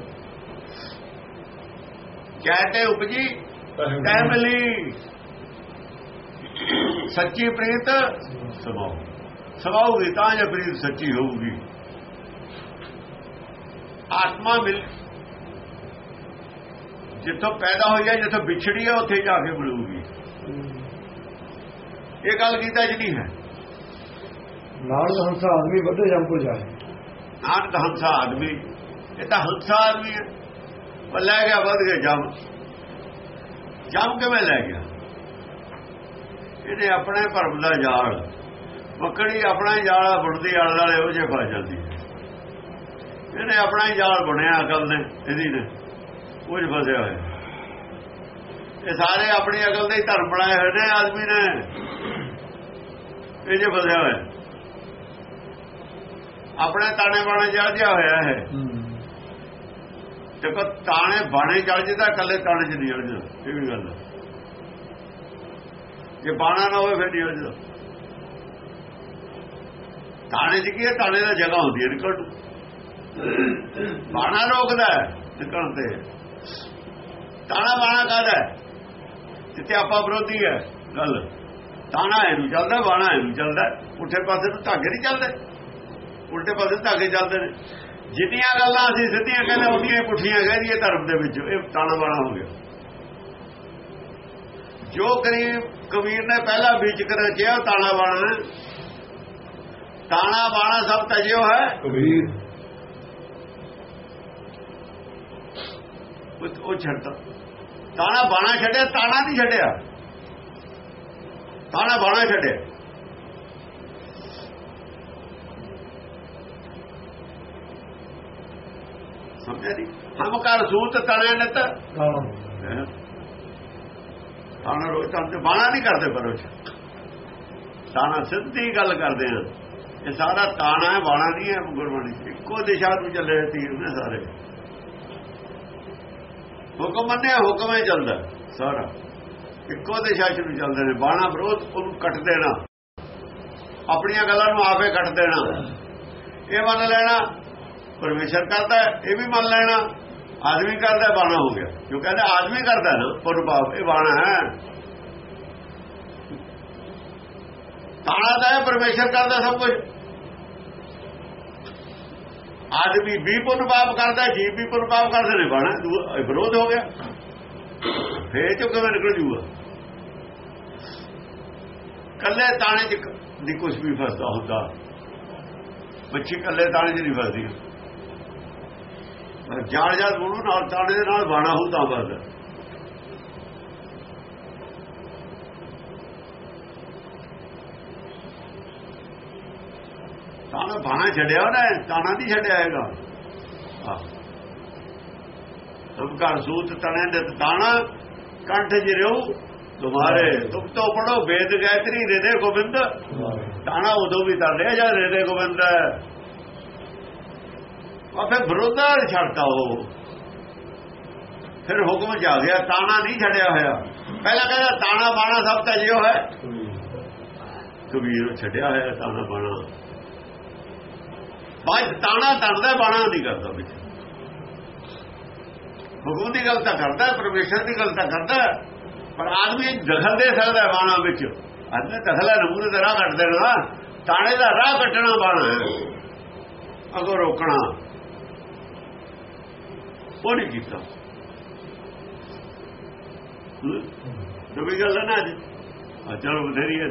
ਕਹਤੇ ਉਪਜੀ, ਤੈ ਮਿਲੀ। ਸੱਚੀ ਪ੍ਰੀਤ ਸਮਾਉ ਸਮਾਉਗੀ ਤਾਂ ਜੇ ਪ੍ਰੀਤ ਸੱਚੀ ਹੋਊਗੀ। ਆਤਮਾ ਮਿਲ ਜਿੱਥੋਂ ਪੈਦਾ ਹੋਈ ਹੈ ਜਿੱਥੋਂ ਵਿਛੜੀ ਹੈ ਉੱਥੇ ਜਾ ਕੇ ਮਿਲੂਗੀ। ਇਹ ਗੱਲ 'ਚ ਨਹੀਂ ਹੈ। ਨਾਨਕ ਹੰਸਾ ਆਦਮੀ ਵੱਡੇ ਕੋ ਜਾਏ। ਨਾਨਕ ਹੰਸਾ ਆਦਮੀ ਇਹ ਤਾਂ ਹੰਸਾ ਆਦਮੀ ਹੈ। ਪਰ ਲੈ ਗਿਆ ਵੱਧ ਗਿਆ ਜਮ। ਜਮ ਕਿਵੇਂ ਲੈ ਗਿਆ? ਇਹਨੇ ਆਪਣੇ ਭਰਮ ਦਾ ਜਾਲ। ਮੱਕੜੀ ਆਪਣਾ ਹੀ ਜਾਲ ਬੁਣਦੀ ਆਲੇ ਵਾਲੇ ਉਹ ਜੇ ਫਸ ਜਾਂਦੀ। ਇਹਨੇ ਆਪਣਾ ਹੀ ਜਾਲ ਬਣਿਆ ਅਕਲ ਨੇ ਇਹਦੀ ਨੇ। ਉਹ ਚ ਫਸਿਆ ਹੋਇਆ। ਇਹ ਸਾਰੇ ਆਪਣੀ ਅਕਲ ਦੇ ਧਰਮ ਬਣਾਏ ਹੋਏ ਨੇ ਆਦਮੀ ਨੇ। ਇਹ ਜੇ ਫਸਿਆ ਹੋਇਆ। ਆਪਣੇ ਤਾਣੇ ਬਾਣੇ ਜੜ ਜਿਆ ਹੋਇਆ ਹੈ। ਦੇਖੋ ਤਾਣੇ ਬਾਣੇ ਜੜ ਜਿਦਾ ਕੱਲੇ ਤਾਣੇ ਚ ਨਹੀਂ ਜੜ ਜਾਂਦਾ ਇਹ ਵੀ ਗੱਲ ਹੈ। ਜੇ ਬਾਣਾ ਨਾ ਹੋਵੇ ਫਿਰ ਨਹੀਂ ਜੜ ਜਾਂਦਾ ਤਾਣੇ ਚ ਕੀ ਹੈ? ਤਾਣੇ ਦਾ ਜਗ੍ਹਾ ਹੁੰਦੀ ਹੈ ਨਿਕਲ। ਬਾਣਾ ਰੋਕਦਾ ਨਿਕਲਣ ਤੇ। ਤਾਣਾ ਬਾਣਾ ਕਾਹਦਾ ਹੈ। ਜਿੱਤੇ ਆਪਾਂ ਵਿਰੋਧੀ ਹੈ ਗੱਲ। ਤਾਣਾ ਇਹਨੂੰ ਚੱਲਦਾ ਬਾਣਾ ਇਹਨੂੰ ਚੱਲਦਾ ਪੁੱਠੇ ਪਾਸੇ ਨੂੰ ਧਾਗੇ ਨਹੀਂ ਚੱਲਦੇ। ਉਲਟੇ ਪਾਸੇ ਧਾਗੇ ਚੱਲਦੇ ਨੇ। ਜਿੰਨੀਆਂ ਗੱਲਾਂ ਅਸੀਂ ਸਿੱਧੀਆਂ ਕਹਿੰਦੇ ਉਹਦੀਆਂ ਪੁੱਠੀਆਂ ਕਹਿੰਦੀਆਂ ਧਰਮ ਦੇ ਵਿੱਚ। ਇਹ ਤਾਣਾ ਬਾਣਾ ਹੋ ਗਿਆ। ਜੋ ਕਰੀਬ ਕਬੀਰ ਨੇ ਪਹਿਲਾ ਵਿੱਚ ਕਰ ਉਹ ਤਾਣਾ ਬਾਣਾ ਹੈ। ਤਾਣਾ ਬਾਣਾ ਸਭ ਤਜਿਓ ਹੈ। ਕਬੀਰ। ਉਹ ਛੱਡਦਾ ਤਾਣਾ ਬਾਣਾ ਛੱਡਿਆ ਤਾਣਾ ਨਹੀਂ ਛੱਡਿਆ। ਤਾਣਾ ਬਾਣਾ ਛੱਡਿਆ। ਸਮਝਿਆ ਨਹੀਂ ਹਮ ਕਰ ਸੂਤ ਤਣੇ ਨਤ। ਤਾਣਾ ਰੋਜ਼ ਤਾਂ ਤੇ ਬਾਣਾ ਨਹੀਂ ਕਰਦੇ ਪਰ ਉਹ। ਤਾਣਾ ਸਿੱਧੀ ਗੱਲ ਕਰਦੇ ਆ। ਇਹ ਸਾਰਾ ਤਾਣਾ ਹੈ ਬਾਣਾ ਨਹੀਂ ਹੈ ਗੁਰਬਾਣੀ। ਇੱਕੋ ਦਿਸ਼ਾ ਨੂੰ ਚੱਲੇ ਤੀਰ ਨੇ ਸਾਰੇ। ਹੁਕਮ ਮੰਨਿਆ, ਹੁਕਮ ਹੀ ਚੱਲਦਾ। ਸਾਰਾ। ਇੱਕੋ ਦਿਸ਼ਾ 'ਚ ਨੂੰ ਚੱਲਦੇ ਨੇ। ਬਾਣਾ ਵਿਰੋਧ ਉਹਨੂੰ ਕੱਟ ਦੇਣਾ। ਆਪਣੀਆਂ ਗੱਲਾਂ ਨੂੰ ਆਪੇ ਕੱਟ ਦੇਣਾ। ਇਹ ਮੰਨ ਲੈਣਾ, ਪਰਮੇਸ਼ਰ ਕਰਦਾ, ਇਹ ਵੀ ਮੰਨ ਲੈਣਾ। ਆਦਮੀ ਕਰਦਾ, ਬਾਣਾ ਹੋ ਗਿਆ। ਜੋ ਕਹਿੰਦਾ, ਆਦਮੀ ਕਰਦਾ ਨਾ ਪ੍ਰਭਾਵ ਇਹ ਬਾਣਾ ਹੈ। ਤਾਣਾ ਦਾ ਪਰਮੇਸ਼ਰ ਕਰਦਾ ਸਭ ਕੁਝ। ਆਦਮੀ ਵੀ ਪੁੰਨ ਪਾਪ ਕਰਦਾ ਜੀਵ ਵੀ ਪੁੰਨ ਪਾਪ ਕਰਦੇ ਨੇ ਬਾਣਾ ਵਿਰੋਧ ਹੋ ਗਿਆ। ਫੇਰ ਚੋਂ ਕਿਵੇਂ ਨਿਕਲ ਜੂਗਾ। ਕੱਲੇ ਤਾਣੇ ਚ ਦੀ ਕੁਝ ਵੀ ਫਸਦਾ ਹੁੰਦਾ। ਬੱਚੀ ਕੱਲੇ ਤਾਣੇ ਚ ਨਹੀਂ ਫਸਦੀ। ਪਰ ਜਾਲ ਜਾਲ ਬੋਲੂ ਨਾਲ ਤਾਣੇ ਦੇ ਨਾਲ ਬਾਣਾ ਹੋ ਤਾਂ ਬਸ। ਬਾਣਾ ਛੱਡਿਆ ਉਹਨੇ ਤਾਣਾ ਨਹੀਂ ਛੱਡਿਆ ਹੈਗਾ। ਤੁਮ ਘਰ ਸੂਤ ਤਣੇ ਦੇ ਤਾਣਾ ਕੰਠ ਜਿਰਿਓ ਤੁਮਾਰੇ ਤੁਮ ਤੋਂ ਪੜੋ ਵੇਦ ਗਾਇਤਰੀ ਹਿਰਦੇ ਗੋਬਿੰਦ। ਤਾਣਾ ਉਦੋਂ ਵੀ ਤਾਂ ਲਿਆ ਜਾ ਹਿਰਦੇ ਗੋਬਿੰਦ। ਆ ਫਿਰ ਵਿਰੋਧਾ ਛੱਡਤਾ ਉਹ। ਫਿਰ ਹੁਕਮ ਆ ਗਿਆ ਤਾਣਾ ਨਹੀਂ ਛੱਡਿਆ ਹੋਇਆ। ਪਹਿਲਾਂ ਕਹਿੰਦਾ ਤਾਣਾ ਬਾਣਾ ਸਭ ਤਾਂ ਜਿਉ ਹੈ। ਕਬੀਰ ਛੱਡਿਆ ਹੋਇਆ ਤਾਣਾ ਬਾਣਾ। ਬਾਅਦ ਤਾਣਾ ਤਣਦਾ ਬਾਣਾ ਨਹੀਂ ਕਰਦਾ ਵਿੱਚ। ਹੁਕਮ ਦੀ ਗੱਲ ਤਾਂ ਕਰਦਾ ਹੈ, ਪਰਮੇਸ਼ਰ ਦੀ ਗੱਲ ਤਾਂ ਕਰਦਾ ਪਰ ਆਦਮੀ ਦਖਲ ਦੇ ਸਕਦਾ ਬਾਣਾ ਵਿੱਚ। ਆਦਮੀ ਦਖਲ ਹੈ ਨਮੂਨੇ ਦਾ ਰਾਹ ਕੱਟ ਦੇਣਾ ਤਾਣੇ ਦਾ ਰਾਹ ਕੱਟਣਾ ਬਾਣਾ ਹੈ। ਅਗੋ ਰੋਕਣਾ। ਉਹ ਨਹੀਂ ਕੀਤਾ। ਨਵੀਂ ਗੱਲ ਨਾ ਅੱਜ? ਚਲੋ ਬਥੇਰੀ ਹੈ